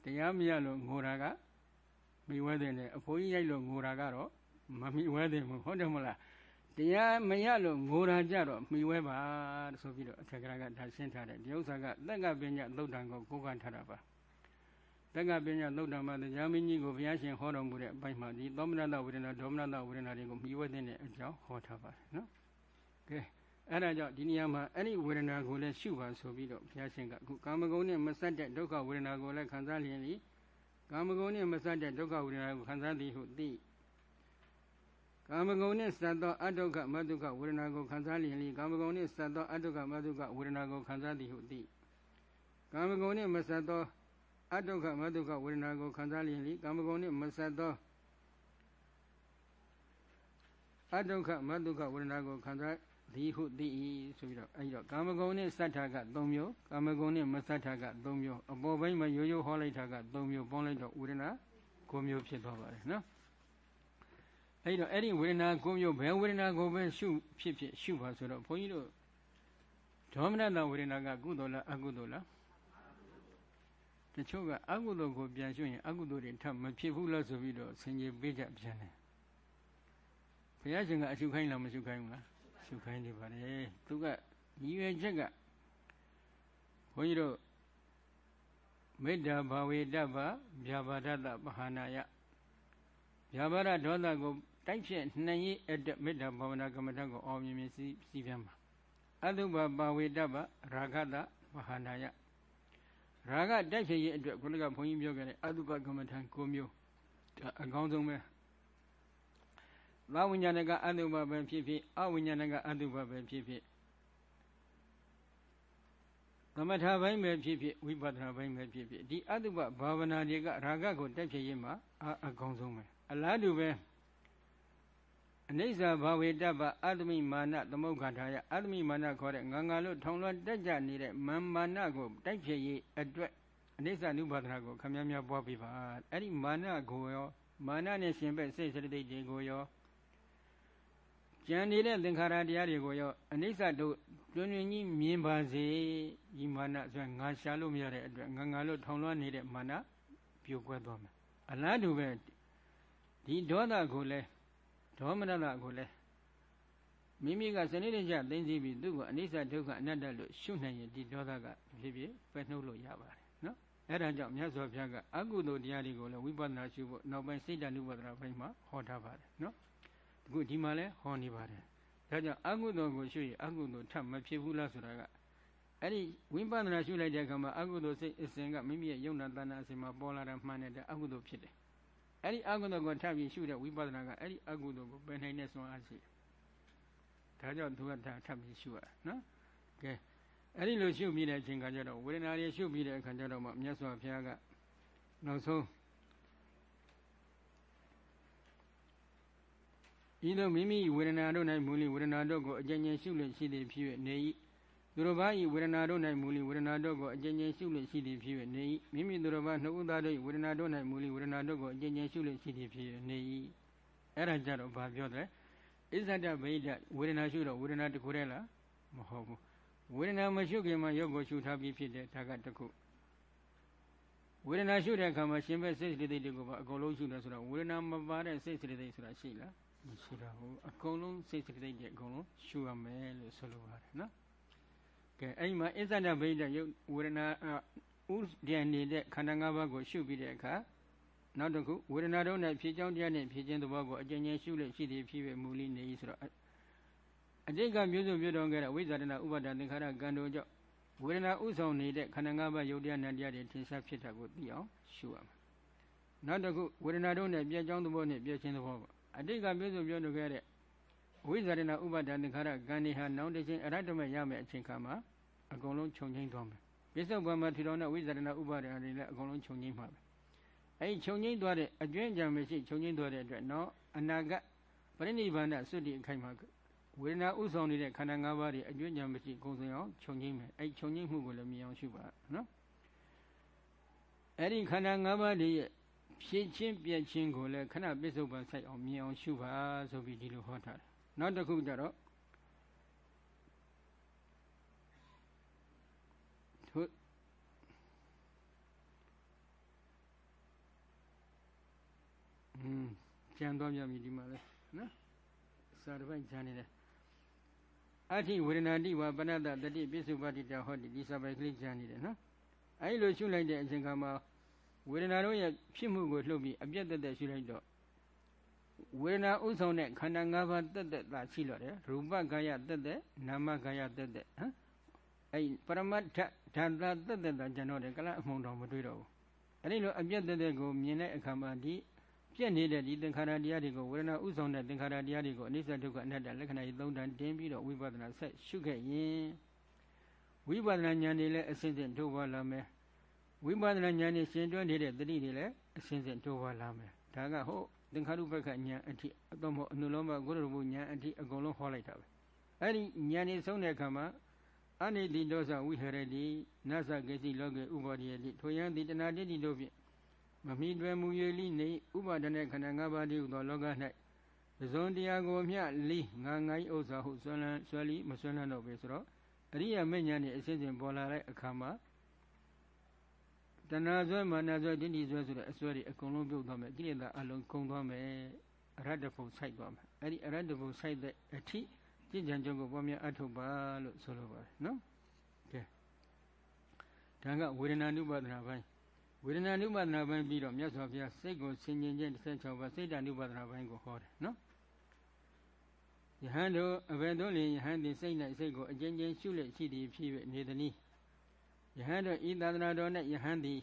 တရားမရလို့ငိုတာကမိဝဲတဲ့နဲ့အဖိုးကြီးရိုက်လို့ငိုတာကတော့ မမိဝဲတဲ့ဘူးဟုတ်တယ်မလားတရားမရလို့ငိုတာကြတော့မိဝဲပါဆိုပြီးတော့အထက်ကရာကဒါရှင်းထားတယ်ဒီဥစ္စာကသက်ကပညာသုတ်တံကိုကိုးကန့်ထားတာပါသက်ကပညာသုတ်တံမှာတရားမင်းကြီးကိုဘုရားရှင်ဟောတော်မူတဲ့အပိုင်းမှာဒီသောမနတဝေဒနာဒေါမနတဝေဒနာတွေကိုမိဝဲတဲ့အကြောင်းဟောထားပါတယ်နော်ကဲအဲ့ဒါကြောင့်ဒီနေရာမှာအဲ့ဒီဝေဒနာကိုလည်းရှုပါဆိုပြီးတော့ဘုရားရှင်ကအခုကာမဂုဏ်နဲ့မဆက်တဲ့ဒုက္ခဝေဒနာကိုလည်းခံစားလျင်သည်ကာမဂုဏ်နဲ့မဆက်တဲ့ဒုက္ခဝေဒနာကိုခံစားသည်ဟုသိ ကာမဂုဏ်နဲ့စက်သောအတုက္ခမတုက္ခဝေဒနာကိုခံစားလျင်သည်ကာမဂုဏ်နဲ့စက်သောအတုက္ခမတုက္ခဝေဒနာကိုခံစားသည်ဟုသိကာမဂုဏ်နဲ့မဆက်သောအတုက္ခမတုက္ခဝေဒနာကိုခံစားလျင်သည်ကာမဂုဏ်နဲ့မဆက်သောအတုက္ခမတုက္ခဝေဒနာကိုခံစားဒီဟုသိ၏ဆိုပြီးတော့အဲဒီတော့ကာမဂုဏ်နဲ့စัทธာက3မျိုးကာမဂုဏ်နဲ့မစัทธာက3မျိုးအပေါ်ပိုင်းမှာရိုးရိုးဟောလိုက်တာက3မျိုးပေါင်းလိုက်တော့ဝေဒနာ9မျိုးဖြစ်သွားပါတယ်နော် အဲဒီတော့အဲ့ဒီဝေဒနာ9မျိုးဘယ်ဝေဒနာကိုပဲရှုဖြစ်ဖြစ်ရှုပါဆိုတော့ဘုန်းကြီးတို့ဒေါမနတဝေဒနာကကုသိုလ်လားအကုသိုလ်လားတချို့ကအကုသိုလ်ကိုပြန်ရှုရင်အကုသိုလ်တွေထပ်မဖြစ်ဘူးလားဆိုပြီးတော့ဆင်ခြင်ပေးကြပြန်တယ်ဘုရားရှင်ကအရှုခိုင်းလားမရှုခိုင်းဘူးလားရှုခိုင်းနေပါတယ်သူကညီရွယ်ချက်ကဘုန်းကြီးတို့မေတ္တာဘာဝေတ္တဗဗျာပါဒတပဟာနာယဗျာပါဒဒေါသကို တိုက်ဖြတ်နှံ့ရတဲ့မေတ္တာဘာဝနာကမ္မဋ္ဌာန်းကိုအောင်မြင်မြင်စီစီပြန်ပါအတုပဘာဝေတ္တဗရာဂတပဟာနာယရာဂတိုက်ဖြတ်ရအတွက်ခုနကဘုန်းကြီးပြောခဲ့တဲ့အတုပကမ္မဋ္ဌာန်း9မျိုးအကောင်းဆုံးပဲသဝိညာဏကအတုပပဲဖြစ်ဖြစ်အဝိညာဏကအတုပပဲဖြစ်ဖြစ်သမထဘိုင်းပဲဖြစ်ဖြစ်ဝိပဿနာဘိုင်းပဲဖြစ်ဖြစ်ဒီအတုပဘာဝနာတွေကရာဂကိုတက်ဖြစ်ရင်မှအကောင်းဆုံးပဲအလားတူပဲ အနိစ္စဘာဝေတ္တပအတ္တမိမာနသမုဋ္ဌာထာယအတ္တမိမာနခေါ်တဲ့ငငါလို့ထောင်လွှတ်တက်ကြနေတဲ့မန်မာနကိုတိုက်ဖြစ်ရေးအတွက်အနိစ္စနုပါဒနာကိုခမည်းများပွားပြပါအဲ့ဒီမာနကိုရောမာနနဲ့ရှင်ဘက်စိတ်စရတိတ်တွေကိုရောကြံနေတဲ့သင်္ခါရတရားတွေကိုရောအနိစ္စတို့တွင်တွင်ကြီးမြင်ပါစေဒီမာနဆိုရင်ငါရှာလို့မရတဲ့အတွက်ငငါလို့ထောင်လွှမ်းနေတဲ့မာနပြိုကွဲသွားမယ်အလားတူပဲဒီဒေါသကိုလည်း ဒေါမနတကိုလည်းမိမိကစနစ်တကျသိသိပြီးသူ့ကိုအနိစ္စဒုက္ခအနတ္တလို့ရှုနိုင်ရင်ဒီဒေါသကဖြစ်ဖြစ်ပယ်နှုတ်လို့ရပါတယ်နော်အဲဒါကြောင့်မြတ်စွာဘုရားကအကုသိုလ်တရားတွေကိုလည်းဝိပဿနာရှုဖို့နောက်ပိုင်းစိတ်တ ानु ပဒနာဘိုင်းမှာဟောထားပါတယ်နော်အခုဒီမှာလဲဟောနေပါတယ်ဒါကြောင့်အကုသိုလ်ကိုရှုရင်အကုသိုလ်ထပ်မဖြစ်ဘူးလားဆိုတာကအဲ့ဒီဝိပဿနာရှုလိုက်တဲ့အခါမှာအကုသိုလ်စိတ်အစဉ်ကမိမိရဲ့ယုံနာတဏ္ဍအစဉ်မှာပေါ်လာတာမှန်တဲ့အကုသိုလ်ဖြစ်တယ် အဲ့ဒီအကုသိုလ်ကိုထပ်ပြီးရှုတဲ့ဝိပဿနာကအဲ့ဒီအကုသိုလ်ကိုပယ်နိုင်တဲ့စွမ်းအားရှိတယ်ဒါကြောင့်သူကထပ်ပြီးရှုရနော်ကဲအဲ့ဒီလိုရှုပြီးတဲ့အချိန်ကကျတော့ဝေဒနာတွေရှုပြီးတဲ့အခါကျတော့မှမြတ်စွာဘုရားကနောက်ဆုံးဤသို့မိမိဝေဒနာတို့၌မူလီဝေဒနာတို့ကိုအကျဉ်းချင်းရှုလျက်ရှိသည်ဖြစ်၍နေ၏ သူတော်ဘာဤဝေဒနာတို့၌မူလီဝေဒနာတို့ကိုအကျဉ်းချင်းရှုလျက်ရှိသည်ဖြစ်၍နေ၏မိမိသူတော်ဘာနှုတ်ဦးသားတို့ဝေဒနာတို့၌မူလီဝေဒနာတို့ကိုအကျဉ်းချင်းရှုလျက်ရှိသည်ဖြစ်၍နေ၏အဲ့ဒါကြတော့ဘာပြောတယ်ဣဇဒဗိဒဝေဒနာရှုတော့ဝေဒနာတခုတည်းလားမဟုတ်ဘူးဝေဒနာမရှုခင်မှာရုပ်ကိုရှုထားပြီးဖြစ်တဲ့ဒါကတခုဝေဒနာရှုတဲ့အခါမှာရှင်ဘက်စိတ်စိတ္တိတွေကိုပါအကုန်လုံးရှုတယ်ဆိုတော့ဝေဒနာမပါတဲ့စိတ်စိတ္တိဆိုတာရှိလားမရှိတော့ဘူးအကုန်လုံးစိတ်စိတ်တွေအကုန်လုံးရှုရမယ်လို့ဆိုလိုပါတယ်နော် ကဲအဲ့ဒီမှာအစ္ဆဒဗိဒယုတ်ဝေဒနာဥဒျံနေတဲ့ခန္ဓာ၅ပါးကိုရှုပြီးတဲ့အခါနောက်တစ်ခုဝေဒနာတို့၌ဖြည့်ချောင်းတရားနဲ့ဖြည့်ခြင်းသဘောကိုအကျဉ်းချင်းရှုလို့ရှိသည်ဖြစ်ပဲမူလိနေဆိုတော့အတိတ်ကမျိုးစုံမျိုးတော်ခဲ့တဲ့ဝိဇာတနာဥပါဒသင်္ခါရကံတို့ကြောင့်ဝေဒနာဥဆောင်နေတဲ့ခန္ဓာ၅ပါးယုတ်တရားနဲ့တရားတွေထင်ရှားဖြစ်တာကိုသိအောင်ရှုရမယ်နောက်တစ်ခုဝေဒနာတို့နဲ့ပြည့်ချောင်းသဘောနဲ့ပြည့်ခြင်းသဘောကိုအတိတ်ကပြည့်စုံပြောနေခဲ့တဲ့ ဝိဇာရဏဥပါဒသင်္ခါရကံဒီဟာနောင်တစ်ချိန်အရတ္တမရမယ်အချိန်ခါမှာအကုန်လုံးခြုံငိမ့်သွားမယ်ပြစ္ဆုတ်ဘဝမှာထီတော်တဲ့ဝိဇာရဏဥပါဒတွေလည်းအကုန်လုံးခြုံငိမ့်မှာပဲအဲဒီခြုံငိမ့်သွားတဲ့အကျွင့်ကြံမရှိခြုံငိမ့်သွားတဲ့အတွက်နော်အနာဂတ်ပရိနိဗ္ဗာန်စွတ်တိအခိုက်မှာဝေဒနာဥဆောင်နေတဲ့ခန္ဓာ၅ပါးတွေအကျွင့်ကြံမရှိကုံစင်အောင်ခြုံငိမ့်မယ်အဲဒီခြုံငိမ့်မှုကိုလည်းမြင်အောင်ရှုပါနော်အဲဒီခန္ဓာ၅ပါးတွေရဲ့ဖြစ်ချင်းပြည့်ချင်းကိုလည်းခဏပစ္စုပန်ဆိုင်အောင်မြင်အောင်ရှုပါဆိုပြီးဒီလိုဟောထားတယ် နောက်တစ်ခုကြတော့သူอืมကျန်သွားပြန်ပြီဒီမှာလဲနော်စာတစ်ပိုက်ကျန်နေတယ်အဋ္ဌိဝေဒနာတိဝပဏ္ဏတတတိပိစုပတိတဟောတိဒီစာပိုက်ကလေးကျန်နေတယ်နော်အဲဒီလိုရှုလိုက်တဲ့အချိန်ခါမှာဝေဒနာတို့ရဲ့ဖြစ်မှုကိုလှုပ်ပြီးအပြတ်တက်တက်ရှုလိုက်တော့ ဝေဒနာဥဆောင်တဲ့ခန္ဓာ၅ပါးတက်တက်သာရှိလို့တယ်ရူပကာယတက်တက်နာမကာယတက်တက်ဟမ်အဲ့ပရမတ္ထဓာတာတက်တက်သာကျွန်တော်တယ်ကလအမှုံတော်မတွေ့တော့ဘူးအဲ့ဒီလိုအပြတ်တက်တက်ကိုမြင်တဲ့အခါမှာဒီပြည့်နေတဲ့ဒီသင်္ခါရတရားတွေကိုဝေဒနာဥဆောင်တဲ့သင်္ခါရတရားတွေကိုအနိစ္စဒုက္ခအနတ္တလက္ခဏာကြီးသုံးတန်တင်းပြီးတော့ဝိပဿနာဆက်ရှုခဲ့ရင်ဝိပဿနာဉာဏ်တွေလည်းအစဉ်စဉ်ထုတ်ပေါ်လာမယ်ဝိပဿနာဉာဏ်နဲ့ရှင်တွဲနေတဲ့တတိတွေလည်းအစဉ်စဉ်ထုတ်ပေါ်လာမယ်ဒါကဟုတ် သင်္ခါရုပ္ပကဉာဏ်အထိအတော့မဟုတ်အနုလောမဂုရဘုဉာဏ်အထိအကုန်လုံးဟောလိုက်တာပဲအဲ့ဒီဉာဏ်တွေဆုံးတဲ့အခါမှာအနိတိဒောသဝိဟရတိနသကေစီလောကေဥပါရိယတိထိုယံတိတနာတိတိတို့ဖြင့်မမီတွယ်မူ၍လိနေဥပါဒနဲ့ခန္ဓာ၅ပါးတည်းဟူသောလောက၌ပဇွန်တရားကိုမျှလီငါငိုင်းဥစ္စာဟုဆွလန်းဆွလီမဆွလန်းတော့ပဲဆိုတော့အရိယာမဉ္ဇဉ်နဲ့အစဉ်စဉ်ပေါ်လာတဲ့အခါမှာ တဏှာဆွဲမာနဆွဲဒိဋ္ဌိဆွဲဆိုတဲ့အစွဲတွေအကုန်လုံးပြုတ်သွားမယ်ကိလေသာအလုံးကုန်သွားမယ်အရတ္တဖို့စိုက်သွားမယ်အဲ့ဒီအရတ္တဖို့စိုက်တဲ့အထိကြင်ကြံကြုံကိုပေါ်များအထုတ်ပါလို့ဆိုလိုပါတယ်နော်ကဲဒါကဝေဒနာနုပါဒနာပိုင်းဝေဒနာနုပါဒနာပိုင်းပြီးတော့မြတ်စွာဘုရားစိတ်ကိုဆင်ញင်ခြင်း16ပါးစိတ်တ ानु ပါဒနာပိုင်းကိုဟောတယ်နော်ယဟန်တို့အဘယ်သို့လျင်ယဟန်သည်စိတ်၌စိတ်ကိုအကျဉ်းချင်းရှုလက်ရှိသည်ဖြစ်၍နေသည်။ ယဟန်တို့ဤသာသနာတော်၌ယဟန်သည်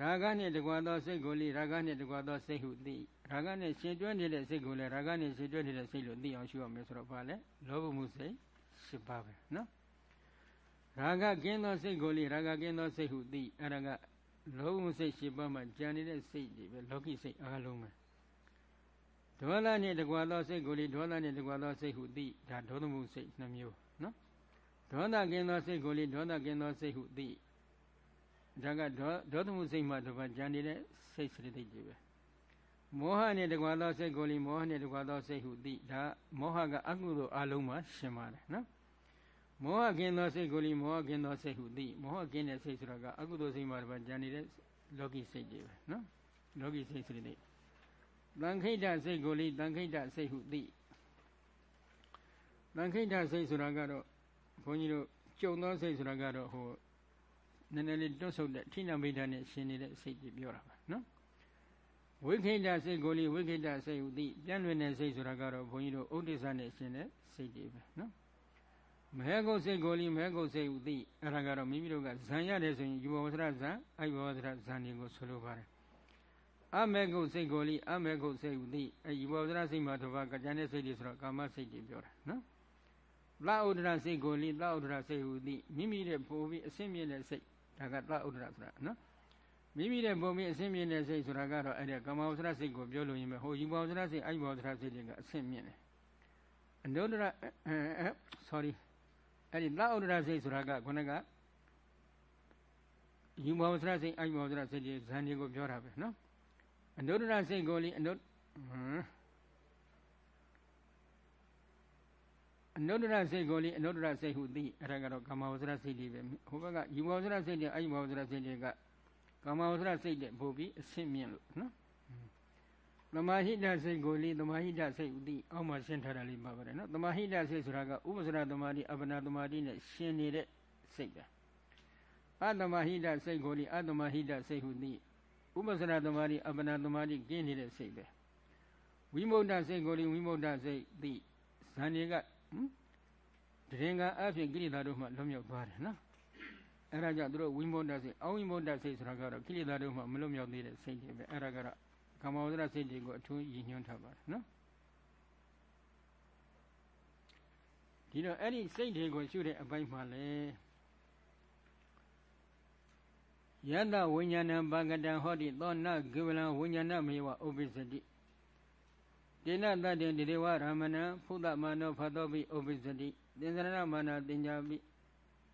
ရာဂနှင့်တကွာသောစိတ်ကိုလေရာဂနှင့်တကွာသောစိတ်ဟုသိရာဂနှင့်ရှင်တွဲနေတဲ့စိတ်ကိုလည်းရာဂနှင့်ရှင်တွဲနေတဲ့စိတ်လို့သိအောင်ရှုရမယ်ဆိုတော့ဘာလဲလောဘမှုစိတ်၈ပါးပဲနော်ရာဂကင်းသောစိတ်ကိုလေရာဂကင်းသောစိတ်ဟုသိအဲ့ဒါကလောဘမှုစိတ်၈ပါးမှာကြံနေတဲ့စိတ်တွေပဲလောကိစိတ်အားလုံးပဲဒေါသနှင့်တကွာသောစိတ်ကိုလေဒေါသနှင့်တကွာသောစိတ်ဟုသိဒါဒေါသမှုစိတ်နှမျိုးနော် ဒေါသကင်းသောစိတ်ကိုလေဒေါသကင်းသောစိတ်ဟုသိဒါကဒေါသမှုစိတ်မှတပတ်ကြံနေတဲ့စိတ်စရိတ်တွေပဲမောဟနဲ့တကွာသောစိတ်ကိုလေမောဟနဲ့တကွာသောစိတ်ဟုသိဒါမောဟကအကုသိုလ်အလုံးမှာရှင်းပါတယ်နော်မောဟကင်းသောစိတ်ကိုလေမောဟကင်းသောစိတ်ဟုသိမောဟကင်းတဲ့စိတ်ဆိုတာကအကုသိုလ်စိတ်မှတပတ်ကြံနေတဲ့လောကီစိတ်တွေပဲနော်လောကီစိတ်စရိတ်တွေတန်ခိတ္တစိတ်ကိုလေတန်ခိတ္တစိတ်ဟုသိတန်ခိတ္တစိတ်ဆိုတာကတော့ ဘုန်းကြီးတို့ကြုံသောစိတ်ဆိုတာကတော့ဟိုနည်းနည်းလေးတွတ်ဆုပ်တဲ့ထိနာမိတ်တာနဲ့ရှင်နေတဲ့စိတ်ကြီးပြောတာပါနော်ဝိခိတစိတ်ကိုလေးဝိခိတစိတ်ဟူသည်ပြန့်လွင်တဲ့စိတ်ဆိုတာကတော့ဘုန်းကြီးတို့ဥဒိစ္စနဲ့ရှင်တဲ့စိတ်တွေပဲနော်မဟကုတ်စိတ်ကိုလေးမဟကုတ်စိတ်ဟူသည်အဲ့ဒါကတော့မိမိတို့ကဇံရတယ်ဆိုရင်ယူဘဝစရဇံအိဘဝစရဇံတွေကိုဆိုလိုပါတယ်အမေကုတ်စိတ်ကိုလေးအမေကုတ်စိတ်ဟူသည်အဲယူဘဝစရစိတ်မှာတစ်ပါးကြံတဲ့စိတ်တွေဆိုတော့ကာမစိတ်တွေပြောတာနော် လာဥဒရစိတ်ကိုလေးလာဥဒရစိတ်ဟူသည်မိမိရဲ့ပိုပြီးအစင်းမြင့်တဲ့စိတ်ဒါကလာဥဒရဆိုတာနော်မိမိရဲ့ပုံပြီးအစင်းမြင့်တဲ့စိတ်ဆိုတာကတော့အဲ့ဒီကာမဝဆရစိတ်ကိုပြောလို့ရင်ပဲဟိုယူဘဝဆရစိတ်အိဘဝဆရစိတ်တွေကအစင်းမြင့်တယ်အနုဒရ sorry အဲ့ဒီလာဥဒရစိတ်ဆိုတာကခုနကယူဘဝဆရစိတ်အိဘဝဆရစိတ်တွေဇန်တွေကိုပြောတာပဲနော်အနုဒရစိတ်ကိုလေအနုဟမ် အနုတ္တရစိတ်ကိုလေအနုတ္တရစိတ်ဟုသိအဲ့ဒါကတော့ကာမဝဇ္ဇရစိတ်တွေပဲဟိုဘက်ကယူဝဇ္ဇရစိတ်တွေအဲ့ဒီဝဇ္ဇရစိတ်တွေကကာမဝဇ္ဇရစိတ်တွေပို့ပြီးအဆင့်မြင့်လို့နော်သမာဟိတစိတ်ကိုလေသမာဟိတစိတ်ဥသိအောက်မှာရှင်းထားတာလေးပါပါတယ်နော်သမာဟိတစိတ်ဆိုတာကဥပ္ပစရသမာဓိအပ္ပနာသမာဓိနဲ့ရှင်းနေတဲ့စိတ်ပဲအတ္တမဟိတစိတ်ကိုလေအတ္တမဟိတစိတ်ဟုသိဥပ္ပစရသမာဓိအပ္ပနာသမာဓိကျင်းနေတဲ့စိတ်ပဲဝိမု ക്ത စိတ်ကိုလေဝိမု ക്ത စိတ်သိဇန်တွေကဟင် တရင်ကအဖြစ်ကိလေသာတို့မှလွတ်မြောက်သွားတယ်နော်အဲ့ဒါကြောင့်တို့ဝိမုဒ္ဒစိတ်အောဝိမုဒ္ဒစိတ်ဆိုတာကတော့ကိလေသာတို့မှမလွတ်မြောက်သေးတဲ့စိတ်တွေပဲအဲ့ဒါကတော့ကမ္မဝဒရစိတ်တွေကိုအထူးရည်ညွှန်းထားပါတယ်နော်ဒီတော့အဲ့ဒီစိတ်တွေကိုရှုတဲ့အပိုင်းမှာလေယတဝိညာဏံပကတံဟောတိသောနာကေဝလံဝိညာဏမေဝဥပိစတိ တေနတတေတိဝရမဏံဖုဒ္ဓမာနောဖသောပိဥပ္ပစ္စတိသင်္ဇရဏမာနတင်ညာပိ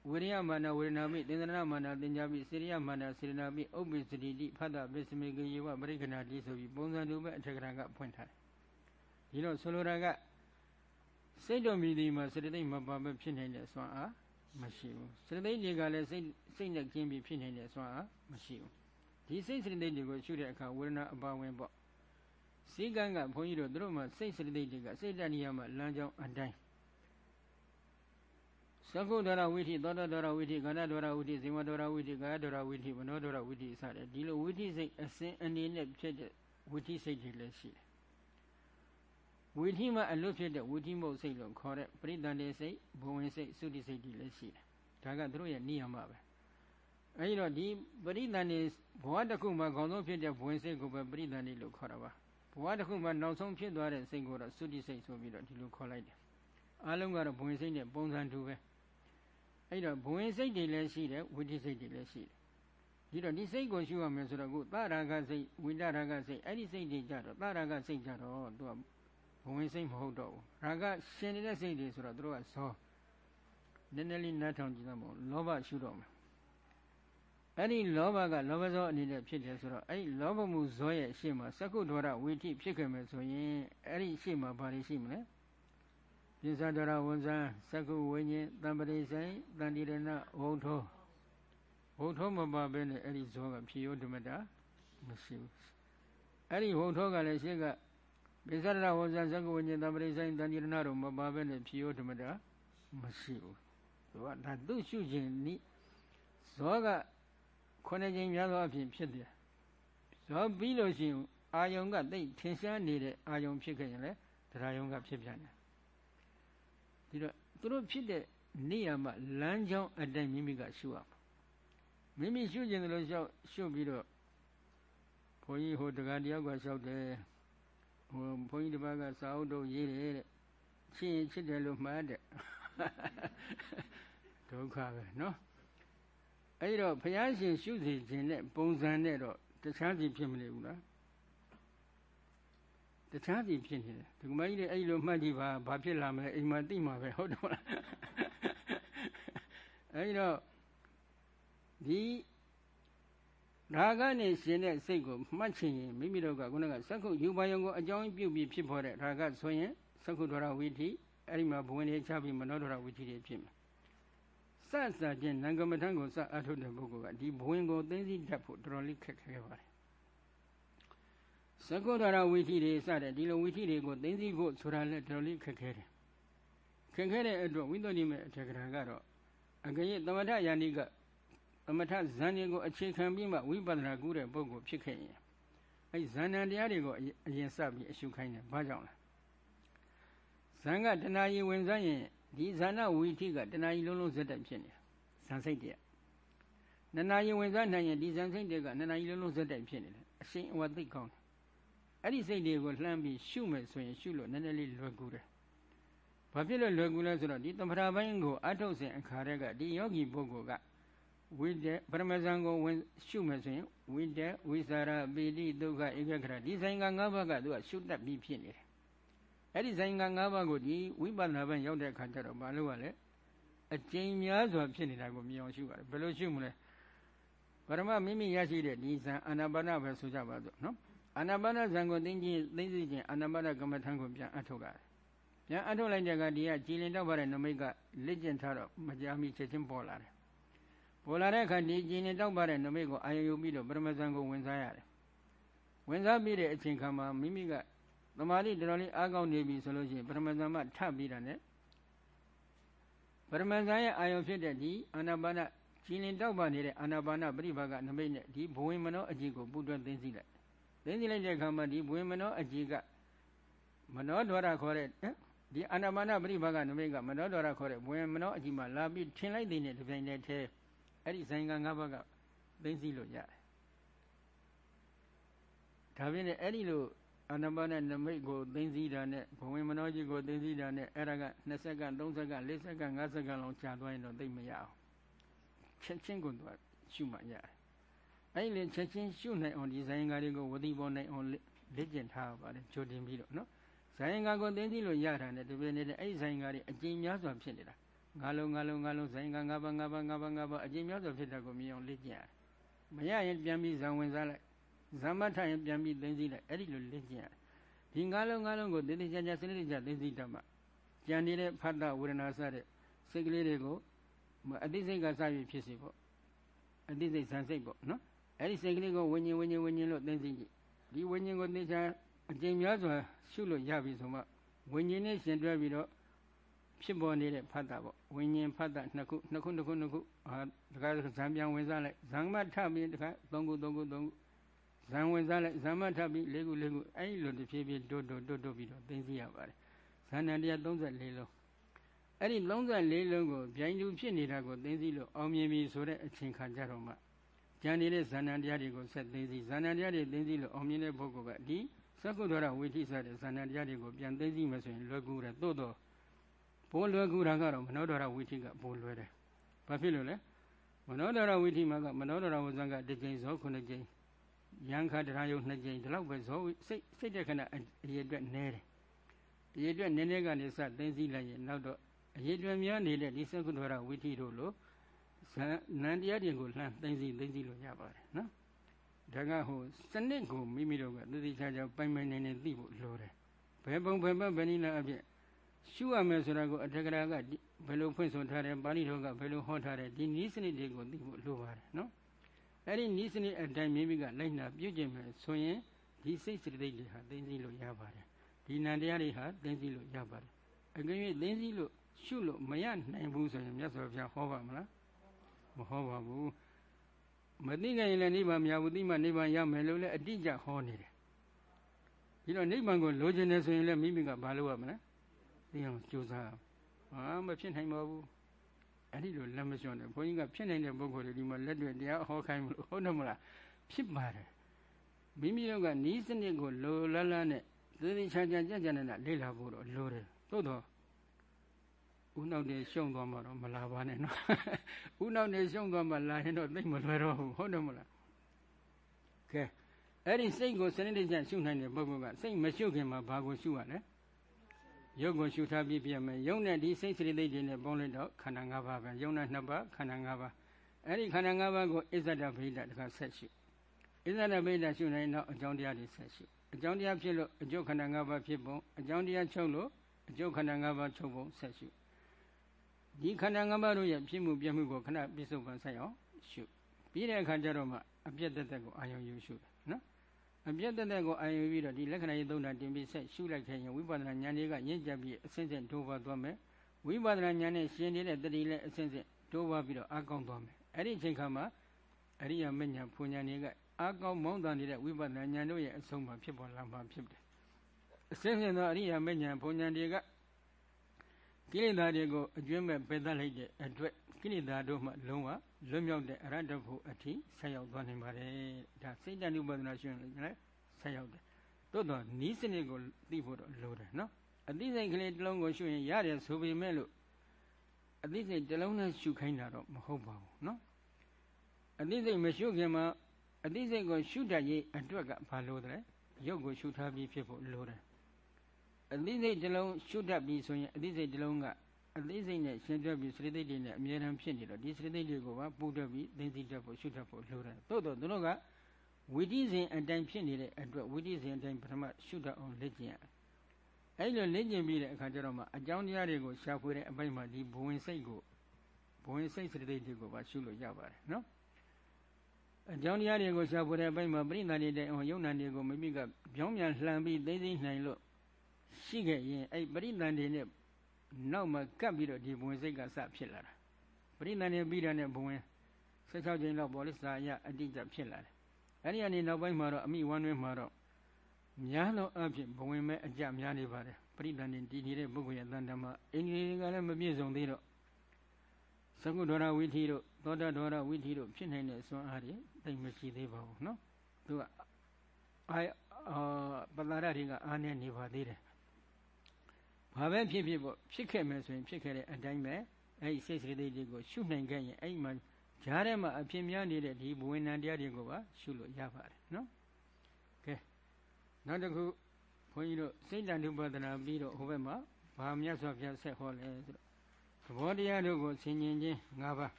ဝိရိယမာနဝေဒနာပိသင်္ဇရဏမာနတင်ညာပိစေရိယမာနစေရနာပိဥပ္ပစ္စတိတိဖတ်တပစ္စမေကေယဝပရိက္ခဏတိဆိုပြီးပုံစံတူပဲအထက်ကရာကဖွင့်ထားတယ်ဒီတော့ဆိုလိုတာကစိတ်တော်မြည်ဒီမှာစရတိတ်မပါပဲဖြစ်နေတဲ့ဆွမ်းအားမရှိဘူးစရတိတ်တွေကလည်းစိတ်စိတ်နဲ့ကျင်းပြီးဖြစ်နေတဲ့ဆွမ်းအားမရှိဘူးဒီစိတ်စရတိတ်တွေကိုရှုတဲ့အခါဝေဒနာအပါဝင်ပေါ့ စိတ်ကံကဘုန်းကြီးတို့တို့မှစိတ်စရတိတွေကစိတ်တဏှာမှာလမ်းကြောင်းအတိုင်းသကုဒ္ဒရဝိထိသောတဒရဝိထိကန္တဒရဝိထိဇိမဒရဝိထိကာယဒရဝိထိမနောဒရဝိထိစတဲ့ဒီလိုဝိထိစိတ်အစဉ်အနေနဲ့ဖြစ်တဲ့ဝိထိစိတ်တွေလည်းရှိတယ်ဝိထိမှာအလွတ်ဖြစ်တဲ့ဝိထိမုတ်စိတ်လို့ခေါ်တဲ့ပရိသန္တိစိတ်ဘဝင်စိတ်သုတိစိတ်တွေလည်းရှိတယ်ဒါကတို့ရဲ့နိယမပဲအဲဒီတော့ဒီပရိသန္တိဘဝတစ်ခုမှာခေါင်းဆုံးဖြစ်တဲ့ဘဝင်စိတ်ကိုပဲပရိသန္တိလို့ခေါ်တာပါ ဘဝတစ်ခုမှာနောက်ဆုံးဖြစ်သွားတဲ့စိတ်ကိုတော့သုတိစိတ်ဆိုပြီးတော့ဒီလိုခေါ်လိုက်တယ်အားလုံးကတော့ဘဝင်စိတ်နဲ့ပုံစံတူပဲအဲ့တော့ဘဝင်စိတ်တွေလည်းရှိတယ်ဝိတိစိတ်တွေလည်းရှိတယ်ဒီတော့ဒီစိတ်ကိုရှုရမယ်ဆိုတော့ခုသရဂစိတ်ဝိတရဂစိတ်အဲ့ဒီစိတ်တွေကြတော့သရဂစိတ်ကြတော့သူကဘဝင်စိတ်မဟုတ်တော့ဘူးရာဂရှင်နေတဲ့စိတ်တွေဆိုတော့သူတို့ကဇောနည်းနည်းလေးနားထောင်ကြည့်တော့မဟုတ်လောဘရှုတော့မယ် အဲ့ဒီလောဘကလောဘဇောအနေနဲ့ဖြစ်တယ်ဆိုတော့အဲ့ဒီလောဘမှုဇောရဲ့အရှိမစကုဒ္ဒရဝိတိဖြစ်ခဲ့မယ်ဆိုရင်အဲ့ဒီအရှိမဘာတွေရှိမလဲပိစ္ဆဒရဝန်ဇံသက္ကုဝိညာဉ်တံပရိဆိုင်တန်တိရဏဝုထောဝုထောမပါဘဲနဲ့အဲ့ဒီဇောကဖြေယောဓမ္မတာမရှိဘူးအဲ့ဒီဝုထောကလည်းရှင်းကပိစ္ဆဒရဝန်ဇံသက္ကုဝိညာဉ်တံပရိဆိုင်တန်တိရဏတို့မပါဘဲနဲ့ဖြေယောဓမ္မတာမရှိဘူးသူကဒါသူ့ရှုခြင်းနိဇောက ခုနှစ်ကြိမ်များသောအဖြစ်ဖြစ်တယ်ဇောပြီးလို့ရှိရင်အာယုံကတိတ်ထင်ရှားနေတဲ့အာယုံဖြစ်ခဲ့ရင်လည်းတရားယုံကဖြစ်ပြန်တယ်ဒီတော့သူတို့ဖြစ်တဲ့နေရာမှာလမ်းကြောင်းအတိုင်းမိမိကရှုရမှာမိမိရှုခြင်းလို့ရှောက်ရှုပြီးတော့ဘုန်းကြီးဟိုတကားတယောက်ကရှောက်တယ်ဟိုဘုန်းကြီးတစ်ပါးကစာအုပ်တော့ရေးတယ်တဲ့ချစ်ရင်ချစ်တယ်လို့မှားတဲ့ဒုက္ခပဲနော် အဲ့တော့ဘုရားရှင်ရှုစီခြင်းနဲ့ပုံစံနဲ့တော့တခြားစီဖြစ်မနေဘူးလားတခြားစီဖြစ်နေတယ်ဒီကမကြီးတွေအဲ့လိုမှတ်ကြည့်ပါဘာဖြစ်လာမလဲအိမ်မှာသိမှာပဲဟုတ်တော့လားအဲ့တော့ဒီရာဂနဲ့ရှင်တဲ့စိတ်ကိုမှတ်ချင်ရင်မိမိတို့ကခုနကစက္ခုယူပါယုံကိုအကြောင်းပြုပြီးဖြစ်ပေါ်တဲ့ရာဂဆိုရင်စက္ခုဒရဝိထိအဲ့ဒီမှာဘဝင်တွေချပြီးမနောဒရဝိထိတွေဖြစ်မယ် စစချင်းနံကမထံကိုစအထုတ်တဲ့ပုဂ္ဂိုလ်ကဒီဘဝင်ကိုသိသိတတ်ဖို့တော်တော်လေးခက်ခဲပါတယ်သကုဒ္ဒရာဝိသီတွေစတဲ့ဒီလိုဝိသီတွေကိုသိသိဖို့ဆိုတာလည်းတော်တော်လေးခက်ခဲတယ်ခက်ခဲတဲ့အတွက်ဝိသုဒ္ဓိမေအထေကရာကတော့အကရေသမထယာနိကသမထဇန်တွေကိုအခြေခံပြီးမှဝိပဿနာကုတဲ့ပုဂ္ဂိုလ်ဖြစ်ခဲ့ရင်အဲဇန်နံတရားတွေကိုအရင်စပြီးအရှုခိုင်းတယ်ဘာကြောင့်လဲဇန်ကတဏှာကြီးဝင်စားရင် ဒီဇာနာဝိထိကတဏှာကြီးလုံးလုံးဇက်တိုက်ဖြစ်နေဇန်စိတ်တည်းနနာယဝင်စားနိုင်ရင်ဒီဇန်စိတ်တွေကနနာကြီးလုံးလုံးဇက်တိုက်ဖြစ်နေတယ်အရှင်အဝသိကောင်းတယ်အဲ့ဒီစိတ်တွေကိုလှမ်းပြီးရှုမယ်ဆိုရင်ရှုလို့နည်းနည်းလေးလွယ်ကူတယ်။ဘာဖြစ်လို့လွယ်ကူလဲဆိုတော့ဒီသမထပိုင်းကိုအထုတ်စဉ်အခါတည်းကဒီယောဂီပုဂ္ဂိုလ်ကဝိတ္တပရမဇန်ကိုဝင်ရှုမယ်ဆိုရင်ဝိတ္တဝိသရာပိတိဒုက္ခဧကခရဒီဆိုင်က၅ဘက်ကသူကရှုတတ်ပြီးဖြစ်နေတယ်။ အဲ့ဒီဆိုင်က၅ဘက်ကိုဒီဝိပဿနာပိုင်းရောက်တဲ့အခါကျတော့ဘာလို့ကလဲအကျဉ်းများစွာဖြစ်နေတာကိုမြင်အောင်ရှုရတယ်။ဘယ်လိုရှုမလဲ။ပရမမိမိရရှိတဲ့ဒီဇံအာနာပါနပဲဆိုကြပါစို့နော်။အာနာပါနဇံကိုသိချင်းသိသိချင်းအာနာပါနကမ္မထံကိုပြန်အထုတ်ရတယ်။ပြန်အထုတ်လိုက်တဲ့ကဒီကကြည်လင်တော့ပါတဲ့နမိတ်ကလက်ကျင်ထားတော့မကြာမီချက်ချင်းပေါ်လာတယ်။ပေါ်လာတဲ့အခါဒီကြည်လင်တော့ပါတဲ့နမိတ်ကိုအာယုံယူပြီးတော့ပရမဇံကိုဝင်စားရတယ်။ဝင်စားပြီးတဲ့အချိန်ခါမှာမိမိက သမာဓိတော်တော်လေးအားကောင်းနေပြီဆိုလို့ရှိရင်ပရမဇံမှထပ်ပြီးတာ ਨੇ ပရမဇံရဲ့အာယုံဖြစ်တဲ့ဒီအာနာပါနကြည်လင်တော့ပါနေတဲ့အာနာပါနပရိဘာကနမိတ်နဲ့ဒီဘဝင်မနောအကြည့်ကိုပူတွဲသိသိလိုက်သိသိလိုက်တဲ့အခါမှာဒီဘဝင်မနောအကြည်ကမနောဒွါရခေါ်တဲ့ဒီအာနာပါနပရိဘာကနမိတ်ကမနောဒွါရခေါ်တဲ့ဘဝင်မနောအကြည်မှာလာပြီးထင်လိုက်တဲ့နဲ့ဒီပြိုင်တည်းထဲအဲ့ဒီဆိုင်ကငါးဘက်ကသိသိလို့ရတယ်ဒါပြင်လည်းအဲ့ဒီလို အာနာပါနနမိတ်ကိုသိသိတာနဲ့ဘဝင်မနောကြီးကိုသိသိတာနဲ့အဲ့ဒါက20စက္ကန့်30စက္ကန့်40စက္ကန့်50စက္ကန့်လောက်ကြာသွားရင်တော့သိမရအောင်ချင်းချင်းကိုသူကရှုမှရတယ်အဲ့ဒီချက်ချင်းရှုနိုင်အောင်ဒီဇိုင်းကားတွေကိုဝတိပေါ်နိုင်အောင်လက်ကျင်ထားပါတယ်ကြိုတင်ပြီးတော့နော်ဇိုင်းကားကိုသိသိလို့ရတာနဲ့တပည့်နေတဲ့အဲ့ဒီဇိုင်းကားတွေအကျဉ်းများစွာဖြစ်နေတာငါလုံးငါလုံးငါလုံးဇိုင်းကားငါးပါးငါးပါးငါးပါးငါးပါးအကျဉ်းများစွာဖြစ်တာကိုမြင်အောင်လက်ကျင်ရတယ်မရရင်ပြန်ပြီးဇံဝင်စားလိုက် ဇမ္မထရင်ပြန်ပြီးသိသိလိုက်အဲ့ဒီလိုလက်ကျင်ရတယ်ဒီငါလုံးငါလုံးကိုတည်တည်ကြကြစနစ်တကျသိသိတတ်မှကြံနေတဲ့ဖတ်တာဝေဒနာစတဲ့စိတ်ကလေးတွေကိုအတိစိတ်ကစပြီးဖြစ်စီပေါ့အတိစိတ်ဇန်စိတ်ပေါ့နော်အဲ့ဒီစိတ်ကလေးကိုဝิญဉ်ဝิญဉ်ဝิญဉ်လို့သိသိကြည့်ဒီဝิญဉ်ကိုသိချာ အကျင့်များစွာရှုလို့ရပြီဆိုမှဝိညာဉ်နဲ့ရှင်တွဲပြီးတော့ဖြစ်ပေါ်နေတဲ့ဖတ်တာပေါ့ဝိညာဉ်ဖတ်တာနှစ်ခုနှစ်ခုနှစ်ခုနှစ်ခုအာတခါဇံပြန်ဝင်စားလိုက်ဇံမထပြီးတခါသုံးခုသုံးခုသုံးခု ဇံဝင်စားလိုက်ဇံမထပြီးလေးခုလေးခုအဲ့လိုတစ်ဖြည်းဖြည်းတိုးတိုးတိုးတိုးပြီးတော့သိသိရပါတယ်ဇန်နတရား34လုံးအဲ့ဒီ34လုံးကိုဗျိုင်းသူဖြစ်နေတာကိုသိသိလို့အောင်မြင်ပြီဆိုတဲ့အချိန်ခါကြတော့မှကြံနေတဲ့ဇာဏတရားတွေကိုဆက်သိသိဇာဏတရားတွေသိသိလို့အောင်မြင်တဲ့ပုဂ္ဂိုလ်ကဒီသက္ကုဒ္ဒရဝိသိစတဲ့ဇာဏတရားတွေကိုပြန်သိသိမယ်ဆိုရင်လွယ်ကူတယ်သို့တော့ဘိုးလွယ်ကူတာကတော့မနောဒရဝိသိကဘိုးလွယ်တယ်ဘာဖြစ်လို့လဲမနောဒရဝိသိမှာကမနောဒရဝဇံကတစ်ကြိမ်ဇောခုနှစ်ကြိမ် ယံခတရားယုံနှစ်ကြိမ်ဒီလောက်ပဲဇောစိတ်စိတ်တဲ့ခဏအရေအတွက်နည်းတယ်အရေအတွက်နည်းနည်းကနေစသိသိလိုက်ရင်နောက်တော့အရေအတွက်များနေတဲ့ဒီသက္ကုဒ္ဒရဝိသိတို့လို့ဇန်နန္တရားတွေကိုလှမ်းသိသိသိသိလို့ရပါတယ်နော်ဒါကဟိုစနစ်ကိုမိမိတို့ကသတိချာချာပိုင်ပိုင်နေနေသိဖို့လိုတယ်ဘယ်ပုံဘယ်ဘက်ဘယ်နည်းလားအဖြစ်ရှုရမယ်ဆိုတာကိုအထက်ကရာကဘယ်လိုဖွင့်ဆိုထားတယ်ပါဠိတော်ကဘယ်လိုဟောထားတယ်ဒီနည်းစနစ်တွေကိုသိဖို့လိုပါတယ်နော် အဲ့ဒီနည်းစနစ်အတိုင်းမိမိကလိုက်နာပြုကျင့်မယ်ဆိုရင်ဒီစိတ်စိတ်တွေဟာသိသိလို့ရပါတယ်ဒီနံတရားတွေဟာသိသိလို့ရပါတယ်အကယ်၍သိသိလို့ရှုလို့မရနိုင်ဘူးဆိုရင်မြတ်စွာဘုရားဟောပါမလားမဟောပါဘူးမသိခင်လည်းနိဗ္ဗာန်မရဘူးသိမှနိဗ္ဗာန်ရမယ်လို့လည်းအတိအကျဟောနေတယ်ဒီတော့နိဗ္ဗာန်ကိုလိုချင်တယ်ဆိုရင်လည်းမိမိကဘာလုပ်ရမလဲသိအောင်ကြိုးစားဟာမဖြစ်နိုင်ပါဘူး အဲ့ဒီလိုလက်မလျှော့နဲ့ဘုန်းကြီးကဖြစ်နိုင်တဲ့ပုဂ္ဂိုလ်တွေဒီမှာလက်တွေ့တရားဟောခိုင်းမလို့ဟုတ်တယ်မလားဖြစ်ပါတယ်မိမိတို့ကနီးစနစ်ကိုလိုလလနဲ့သေသေးချာချာကြကြနဲ့လေ့လာဖို့တော့လိုတယ်သို့တော့ဦးနောက်တည်းရှုံသွားမှာတော့မလာပါနဲ့နော်ဦးနောက်တည်းရှုံသွားမှလာရင်တော့သိမလွယ်တော့ဘူးဟုတ်တယ်မလားကဲအဲ့ဒီစိတ်ကိုစနစ်တကျရှုနိုင်တဲ့ပုဂ္ဂိုလ်ကစိတ်မရှုခင်မှာဘာကိုရှုရလဲ ရုပ်ကိုရှုထားပြီးပြမယ်ရုပ်နဲ့ဒီစိတ်စရိတ်တွေနဲ့ပေါင်းလိုက်တော့ခန္ဓာ၅ပါးပဲရုပ်နဲ့နှစ်ပါးခန္ဓာ၅ပါးအဲ့ဒီခန္ဓာ၅ပါးကိုအစ္ဆဒဗိဒတခါဆက်ရှုအစ္ဆဒဗိဒရှုနိုင်တော့အကြောင်းတရားတွေဆက်ရှုအကြောင်းတရားဖြစ်လို့အကျုပ်ခန္ဓာ၅ပါးဖြစ်ပုံအကြောင်းတရားချုပ်လို့အကျုပ်ခန္ဓာ၅ပါးချုပ်ပုံဆက်ရှုဒီခန္ဓာ၅ပါးတို့ရဲ့ဖြစ်မှုပြမှုကိုခဏပြစ္ဆုတ်ပန်ဆက်အောင်ရှုပြီးတဲ့အခါကျတော့မှအပြည့်တက်တက်ကိုအာယုံယူရှုတယ်နော် အပြည့်တက်တက်ကိုအာယုံပြီးတော့ဒီလက္ခဏာရေးသုံးတာတင်ပြီးဆက်ရှုလိုက်ခဲ့ရင်ဝိပဿနာဉာဏ်တွေကရင့်ကျက်ပြီးအစဉ်စဉ်တိုးပွားသွားမယ်ဝိပဿနာဉာဏ်နဲ့ရှင်နေတဲ့တတိလည်းအစဉ်စဉ်တိုးပွားပြီးတော့အကောင်းသွားမယ်အဲ့ဒီအချိန်ခါမှာအရိယာမဉ္ဇဉ်ဖွဉာဏ်တွေကအကောင်းမောင်းတန်နေတဲ့ဝိပဿနာဉာဏ်တို့ရဲ့အဆုံးမှာဖြစ်ပေါ်လာမှာဖြစ်တယ်အစဉ်စဉ်သောအရိယာမဉ္ဇဉ်ဖွဉာဏ်တွေကကိလေသာတွေကိုအကျွမ်းမဲ့ပယ်တတ်လိုက်တဲ့အတွက် ကိလေသာတို့မှလုံးဝလွတ်မြောက်တဲ့အရတ္တဖို့အထိဆက်ရောက်သွားနိုင်ပါတယ်ဒါစိတ်တ ानु ပဒနာရှင်လည်းဆက်ရောက်တယ်တိုးတော့နီးစနစ်ကိုသိဖို့တော့လိုတယ်နော်အသိစိတ်ကလေးတစ်လုံးကိုရှုရင်ရတယ်ဆိုပေမဲ့လို့အသိစိတ်တစ်လုံးနဲ့ရှုခိုင်းတာတော့မဟုတ်ပါဘူးနော်အသိစိတ်မရှုခင်မှာအသိစိတ်ကိုရှုတတ်ရေးအတွက်ကဘာလို့လဲရုပ်ကိုရှုထားပြီးဖြစ်ဖို့လိုတယ်အသိစိတ်တစ်လုံးရှုတတ်ပြီဆိုရင်အသိစိတ်တစ်လုံးက အသိစိတ်နဲ့ရှင်းပြပြီးစရိသိတ်တွေနဲ့အမြဲတမ်းဖြစ်နေတော့ဒီစရိသိတ်တွေကိုပါပူတတ်ပြီးသိသိတတ်ဖို့ရှုတတ်ဖို့လိုတယ်သို့တော့သူတို့ကဝိတိစဉ်အတိုင်းဖြစ်နေတဲ့အတွက်ဝိတိစဉ်အတိုင်းပထမရှုတတ်အောင်လေ့ကျင့်ရတယ်အဲဒီလိုလေ့ကျင့်ပြီးတဲ့အခါကျတော့မှအကြောင်းတရားတွေကိုရှာဖွေတဲ့အပိုင်းမှာဒီဘဝင်စိတ်ကိုဘဝင်စိတ်စရိသိတ်တွေကိုပါရှုလို့ရပါတယ်နော်အကြောင်းတရားတွေကိုရှာဖွေတဲ့အပိုင်းမှာပရိသတ်တွေတဲ့အောင်ယုံနာတွေကိုမိမိကပြောင်းပြန်လှန်ပြီးသိသိနိုင်လို့ရှိခဲ့ရင်အဲ့ပရိသန်တွေနဲ့ နောက်မှကပ်ပြီးတော့ဒီဘဝင်စိတ်ကစဖြစ်လာတာပရိသန္ဓေပြီးတာနဲ့ဘဝင်16ချိန်လောက်ပေါ်လိစာရအတိအကျဖြစ်လာတယ်အဲ့ဒီအနေနောက်ပိုင်းမှာတော့အမိဝမ်းတွင်မှာတော့များလုံးအဖြစ်ဘဝင်မဲ့အကြများနေပါတယ်ပရိသန္ဓေတည်နေတဲ့ပုဂ္ဂိုလ်ရဲ့တန်တမအင်္ဂလိပ်ကလည်းမပြည့်စုံသေးတော့သကုဒ္ဒရဝိသီတို့သောတဒေါရဝိသီတို့ဖြစ်နိုင်တဲ့ဆွမ်းအားတွေတိတ်မရှိသေးပါဘူးနော်သူကအာပလာရတွေကအားနေနေပါသေးတယ် ဘာပဲဖြစ်ဖြစ်ပေါ့ဖြစ်ခဲ့မယ်ဆိုရင်ဖြစ်ခဲ့တဲ့အတိုင်းပဲအဲ့ဒီစိတ်စိတ်တွေကိုရှုနိုင်ခဲ့ရင်အဲ့ဒီမှာဈာထဲမှာအဖြစ်များနေတဲ့ဒီဘဝင်ဏတရားတွေကိုပါရှုလို့ရပါတယ်နော်ကဲနောက်တစ်ခုဘုန်းကြီးတို့စိတ်တန်ဥပဒနာပြီးတော့ဟိုဘက်မှာဘာမြတ်စွာဘုရားဆက်ဟောလဲဆိုတော့သဘောတရားတို့ကိုဆင်ញင်ခြင်း၅ပါး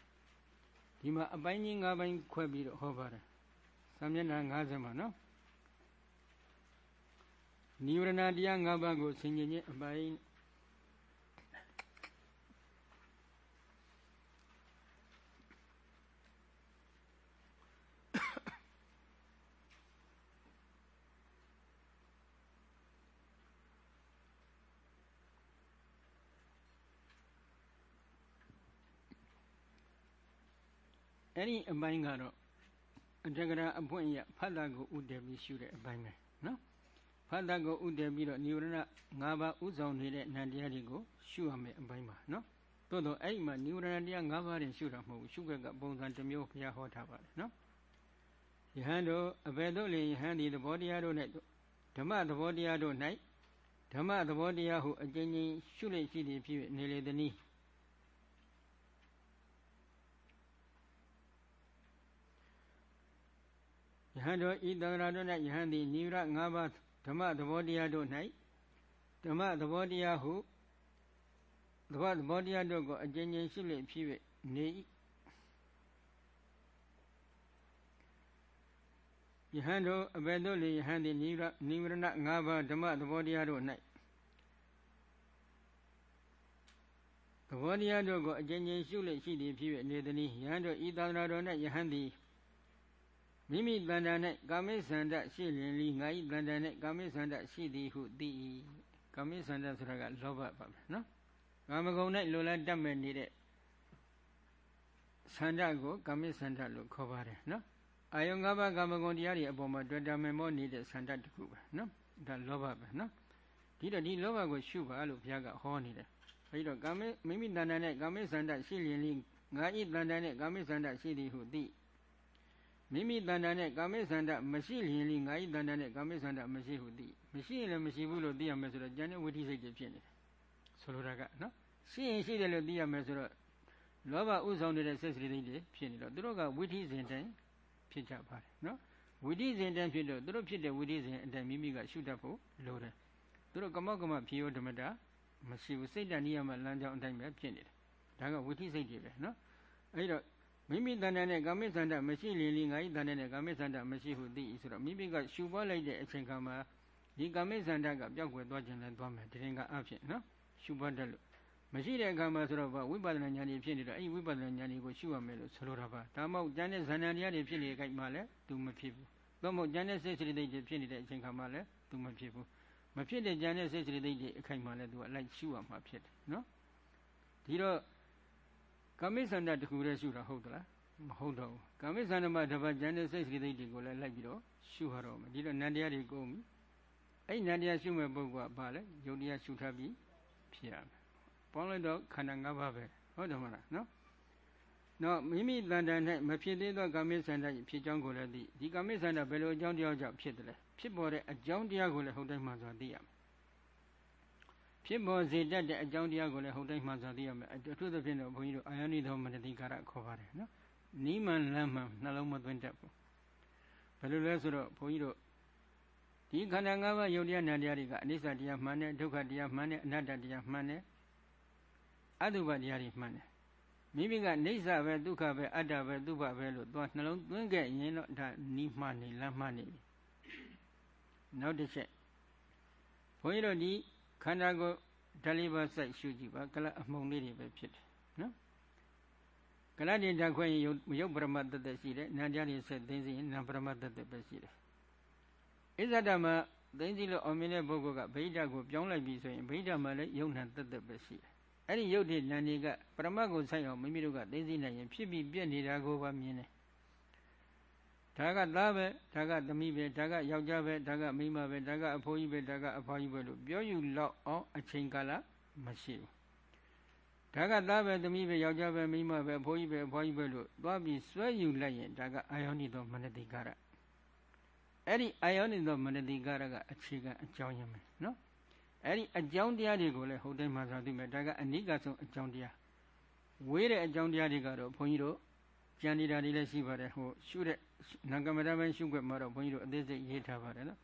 ဒီမှာအပိုင်းကြီး၅ပိုင်းခွဲပြီးတော့ဟောပါတယ်သံမျက်နှာ50မှာနော် နိဝရဏတရား၅ပါးကိုဆင်ခြင်ခြင်းအပိုင်းအဲ့ဒီအပိုင်းကတော့အတ္တကရာအပွင့်ရဖတ်တာကိုဥတည်ပြီးရှုတဲ့အပိုင်းပဲနော် ဖတ်တာကိုဥတည်ပြီးတော့နိဝရဏ၅ပါးဥဆောင်နေတဲ့နန္တရားတွေကိုရှုရမယ်အပိုင်းပါနော်သို့တော့အဲ့ဒီမှာနိဝရဏတရား၅ပါးတင်ရှုတာမဟုတ်ဘူးရှုခွက်ကပုံစံတစ်မျိုးဘုရားဟောထားပါတယ်နော်ယဟန်တို့အဘယ်သို့လေယဟန်ဒီသဘောတရားတို့၌ဓမ္မသဘောတရားတို့၌ဓမ္မသဘောတရားဟုအကျဉ်းချင်းရှုလိုက်ရှိသည်ဖြစ်နေလေသည်။ယဟန်တို့ဤတဂရတို့၌ယဟန်သည်နိရ၅ပါး ဓမ္မသဘောတရားတို့၌ဓမ္မသဘောတရားဟုသဘောသဘောတရားတို့ကိုအကျဉ်းချင်းရှုလိုက်ဖြစ်နေ၏ယဟန်တို့အဘယ်သို့လေယဟန်သည်နိရနိဝရဏ၅ပါးဓမ္မသဘောတရားတို့၌သဘောတရားတို့ကိုအကျဉ်းချင်းရှုလိုက်ရှိသည်ဖြစ်နေသည်ယဟန်တို့ဤသာသနာတော်၌ယဟန်သည် မိမိတန်တာ၌ကာမိသန္တရှိလင်လီငါဤတန်တာ၌ကာမိသန္တရှိသည်ဟုသိ၏ကာမိသန္တဆိုတာကလောဘပါပဲနော်ကာမဂုဏ်၌လိုလားတတ်မဲ့နေတဲ့သန္တကိုကာမိသန္တလို့ခေါ်ပါတယ်နော်အာယုံ၅ပါးကာမဂုဏ်တရားတွေအပေါ်မှာတွေ့တာမဲ့မောနေတဲ့သန္တတခုပဲနော်ဒါလောဘပဲနော်ဒီတော့ဒီလောဘကိုရှုပါလို့ဘုရားကဟောနေတယ်အဲဒီတော့ကာမိမိမိတန်တာ၌ကာမိသန္တရှိလင်လီငါဤတန်တာ၌ကာမိသန္တရှိသည်ဟုသိ မိမိတဏ္ဍာနဲ့ကာမိသန္တမရှိလျင်လီငါဤတဏ္ဍာနဲ့ကာမိသန္တမရှိဟုသိမရှိရင်လည်းမရှိဘူးလို့သိရမယ်ဆိုတော့ဉာဏ်နဲ့ဝိသိစိတ်တွေဖြစ်နေတယ်ဆိုလိုတာကနော်ရှိရင်ရှိတယ်လို့သိရမယ်ဆိုတော့လောဘဥဆောင်နေတဲ့စိတ်စိတ်တွေဖြစ်နေတော့သူတို့ကဝိသိစဉ်တိုင်းဖြစ်ကြပါတယ်နော်ဝိသိစဉ်တိုင်းဖြစ်တော့သူတို့ဖြစ်တဲ့ဝိသိစဉ်အတိုင်းမိမိကရှုတတ်ဖို့လိုတယ်သူတို့ကမောက်ကမဖြေယောဓမ္မတာမရှိဘူးစိတ်တဏှိယမလမ်းကြောင်းအတိုင်းပဲဖြစ်နေတယ်ဒါကဝိသိစိတ်တွေပဲနော်အဲဒီတော့ မိမိတဏ္ဍာနဲ့ကာမိသန္တာမရှိလင်လီငါဤတဏ္ဍာနဲ့ကာမိသန္တာမရှိဟုသိဆိုတော့မိမိကရှုပွားလိုက်တဲ့အချိန်ခါမှာဒီကာမိသန္တာကပျောက်ကွယ်သွားခြင်းလည်းသွားမယ်တရင်ကအဖြစ်နော်ရှုပွားတတ်လို့မရှိတဲ့အခါမှာဆိုတော့ဝိပဿနာဉာဏ်ကြီးဖြစ်နေတော့အဲ့ဒီဝိပဿနာဉာဏ်ကြီးကိုရှုရမယ်လို့ဆိုလိုတာပါဒါမှမဟုတ်ဉာဏ်နဲ့ဇာဏတရားတွေဖြစ်နေကြမှလည်းသူမဖြစ်ဘူးသို့မဟုတ်ဉာဏ်နဲ့စိတ်စိတ်တွေဖြစ်နေတဲ့အချိန်ခါမှာလည်းသူမဖြစ်ဘူးမဖြစ်တဲ့ဉာဏ်နဲ့စိတ်စိတ်တွေအခိုက်မှာလည်းသူကလိုက်ရှုရမှာဖြစ်တယ်နော်ဒီတော့ ကာမိသန္တာတခုတည်းရှုတာဟုတ်သလားမဟုတ်တော့ဘူးကာမိသန္တာမှာတပတ်ကျန်တဲ့စိတ်စိတ်တွေကိုလည်းလိုက်ပြီးတော့ရှုရတော့မယ်ဒီတော့နန္တရားတွေကုန်ပြီအဲ့နန္တရားရှုမဲ့ပုဂ္ဂိုလ်ကဘာလဲယုတ်တရားရှုထားပြီးဖြစ်ရမယ်ပေါင်းလိုက်တော့ခန္ဓာ၅ပါးပဲဟုတ်တယ်မလားနော်နော်မိမိတန်တန်၌မဖြစ်သေးသောကာမိသန္တာဖြစ်ကြောင်းကိုလည်းသိဒီကာမိသန္တာဘယ်လိုအကြောင်းတရားကြောင့်ဖြစ်တယ်လဲဖြစ်ပေါ်တဲ့အကြောင်းတရားကိုလည်းဟုတ်တိုင်းမှဆိုသိရမယ် ဖြစ်ပေါ်စေတတ်တဲ့အကြောင်းတရားကိုလည်းဟုတ်တိုင်းမှဆိုသိရမယ်အထူးသဖြင့်တော့ဘုန်းကြီးတို့အာယနိသောမနတိကာရခေါ်ပါတယ်နော်နီးမှန်လမ်းမှန်နှလုံးမသွင်းတတ်ဘူးဘယ်လိုလဲဆိုတော့ဘုန်းကြီးတို့ဒီခန္ဓာ၅ပါးယုတ်တရားနာတရားတွေကအနိစ္စတရားမှန်တယ်ဒုက္ခတရားမှန်တယ်အနတ္တတရားမှန်တယ်အတုပတရားတွေမှန်တယ်မိမိကနေဆပဲဒုက္ခပဲအတ္တပဲဒုက္ခပဲလို့သွားနှလုံးသွင်းခဲ့ရင်တော့ဒါနီးမှနေလမ်းမှနေပြီနောက်တစ်ချက်ဘုန်းကြီးတို့ဒီ ခန္ဓာကိုယ်ဓာလေးပါးစိုက်ရှုကြည့်ပါကလအမှုန်လေးတွေပဲဖြစ်တယ်နော်ကလတိဓာခွင့်ရုပ်ရုပ်ပရမတ္တတရှိတယ်နာကြရဆက်သိသိရင်နာပရမတ္တတပဲရှိတယ်ဣဇဒမသိသိလို့အောင်မြင်တဲ့ပုဂ္ဂိုလ်ကဗိဓာကိုပြောင်းလိုက်ပြီဆိုရင်ဗိဓာမှာလည်းယုံနာတတပဲရှိတယ်အဲ့ဒီယုတ်တဲ့နာနေကပရမတ်ကိုဆိုင်အောင်မိမိတို့ကသိသိနိုင်ရင်ဖြစ်ပြီးပြက်နေတာကိုပါမြင်တယ် ဒါကသားပဲဒါကသမီးပဲဒါကယောက်ျားပဲဒါကမိန်းမပဲဒါကအဖိုးကြီးပဲဒါကအဖွားကြီးပဲလို့ပြောယူလောက်အောင်အချိန်ကာလမရှိဘူးဒါကသားပဲသမီးပဲယောက်ျားပဲမိန်းမပဲအဖိုးကြီးပဲအဖွားကြီးပဲလို့သွားပြီးစွဲယူလိုက်ရင်ဒါကအာယောနိသောမနတိကာရအဲ့ဒီအာယောနိသောမနတိကာရကအခြေခံအကြောင်းရင်းပဲနော်အဲ့ဒီအကြောင်းတရားတွေကိုလည်းဟုတ်တိုင်းမှဆိုသိမယ်ဒါကအနိကဆုံးအကြောင်းတရားဝေးတဲ့အကြောင်းတရားတွေကတော့ဘုန်းကြီးတို့ ကြံနေတာတွေလည်းရှိပါတယ်ဟိုရှုတဲ့နာကမတပိုင်းရှုခွက်မှာတော့ဘုန်းကြီးတို့အသေးစိတ်ရေးထားပါတယ်နော်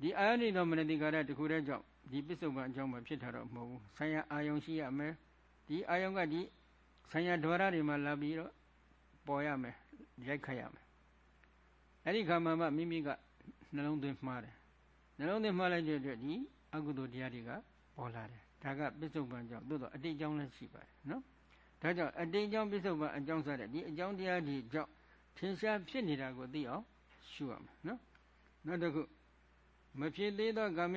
ဒီအာယနိသောမနတိကာရတခုတည်းကြောင့်ဒီပစ္စုပန်အကြောင်းမှဖြစ်တာတော့မဟုတ်ဘူးဆံရအာယုံရှိရမယ်ဒီအာယုံကဒီဆံရဒွါရတွေမှာလာပြီးတော့ပေါ်ရမယ်ရိုက်ခတ်ရမယ်အဲ့ဒီခါမှမှမိမိကနှလုံးသွင်းမှားတယ်နှလုံးသွင်းမှားလိုက်တဲ့အတွက်ဒီအကုသိုလ်တရားတွေကပေါ်လာတယ်ဒါကပစ္စုပန်ကြောင့်သို့တော့အတိတ်ကြောင့်လည်းရှိပါတယ်နော် ဒါကြောင့်အတိတ်ကြောင့်ပစ္စုပန်အကြောင်းစတဲ့ဒီအကြောင်းတရားတွေကြောင့်ထင်ရှားဖြစ်နေတာကိုသိအောင်ရှုရမယ်နော်နောက်တစ်ခုမဖြစ်သေးသောကာမ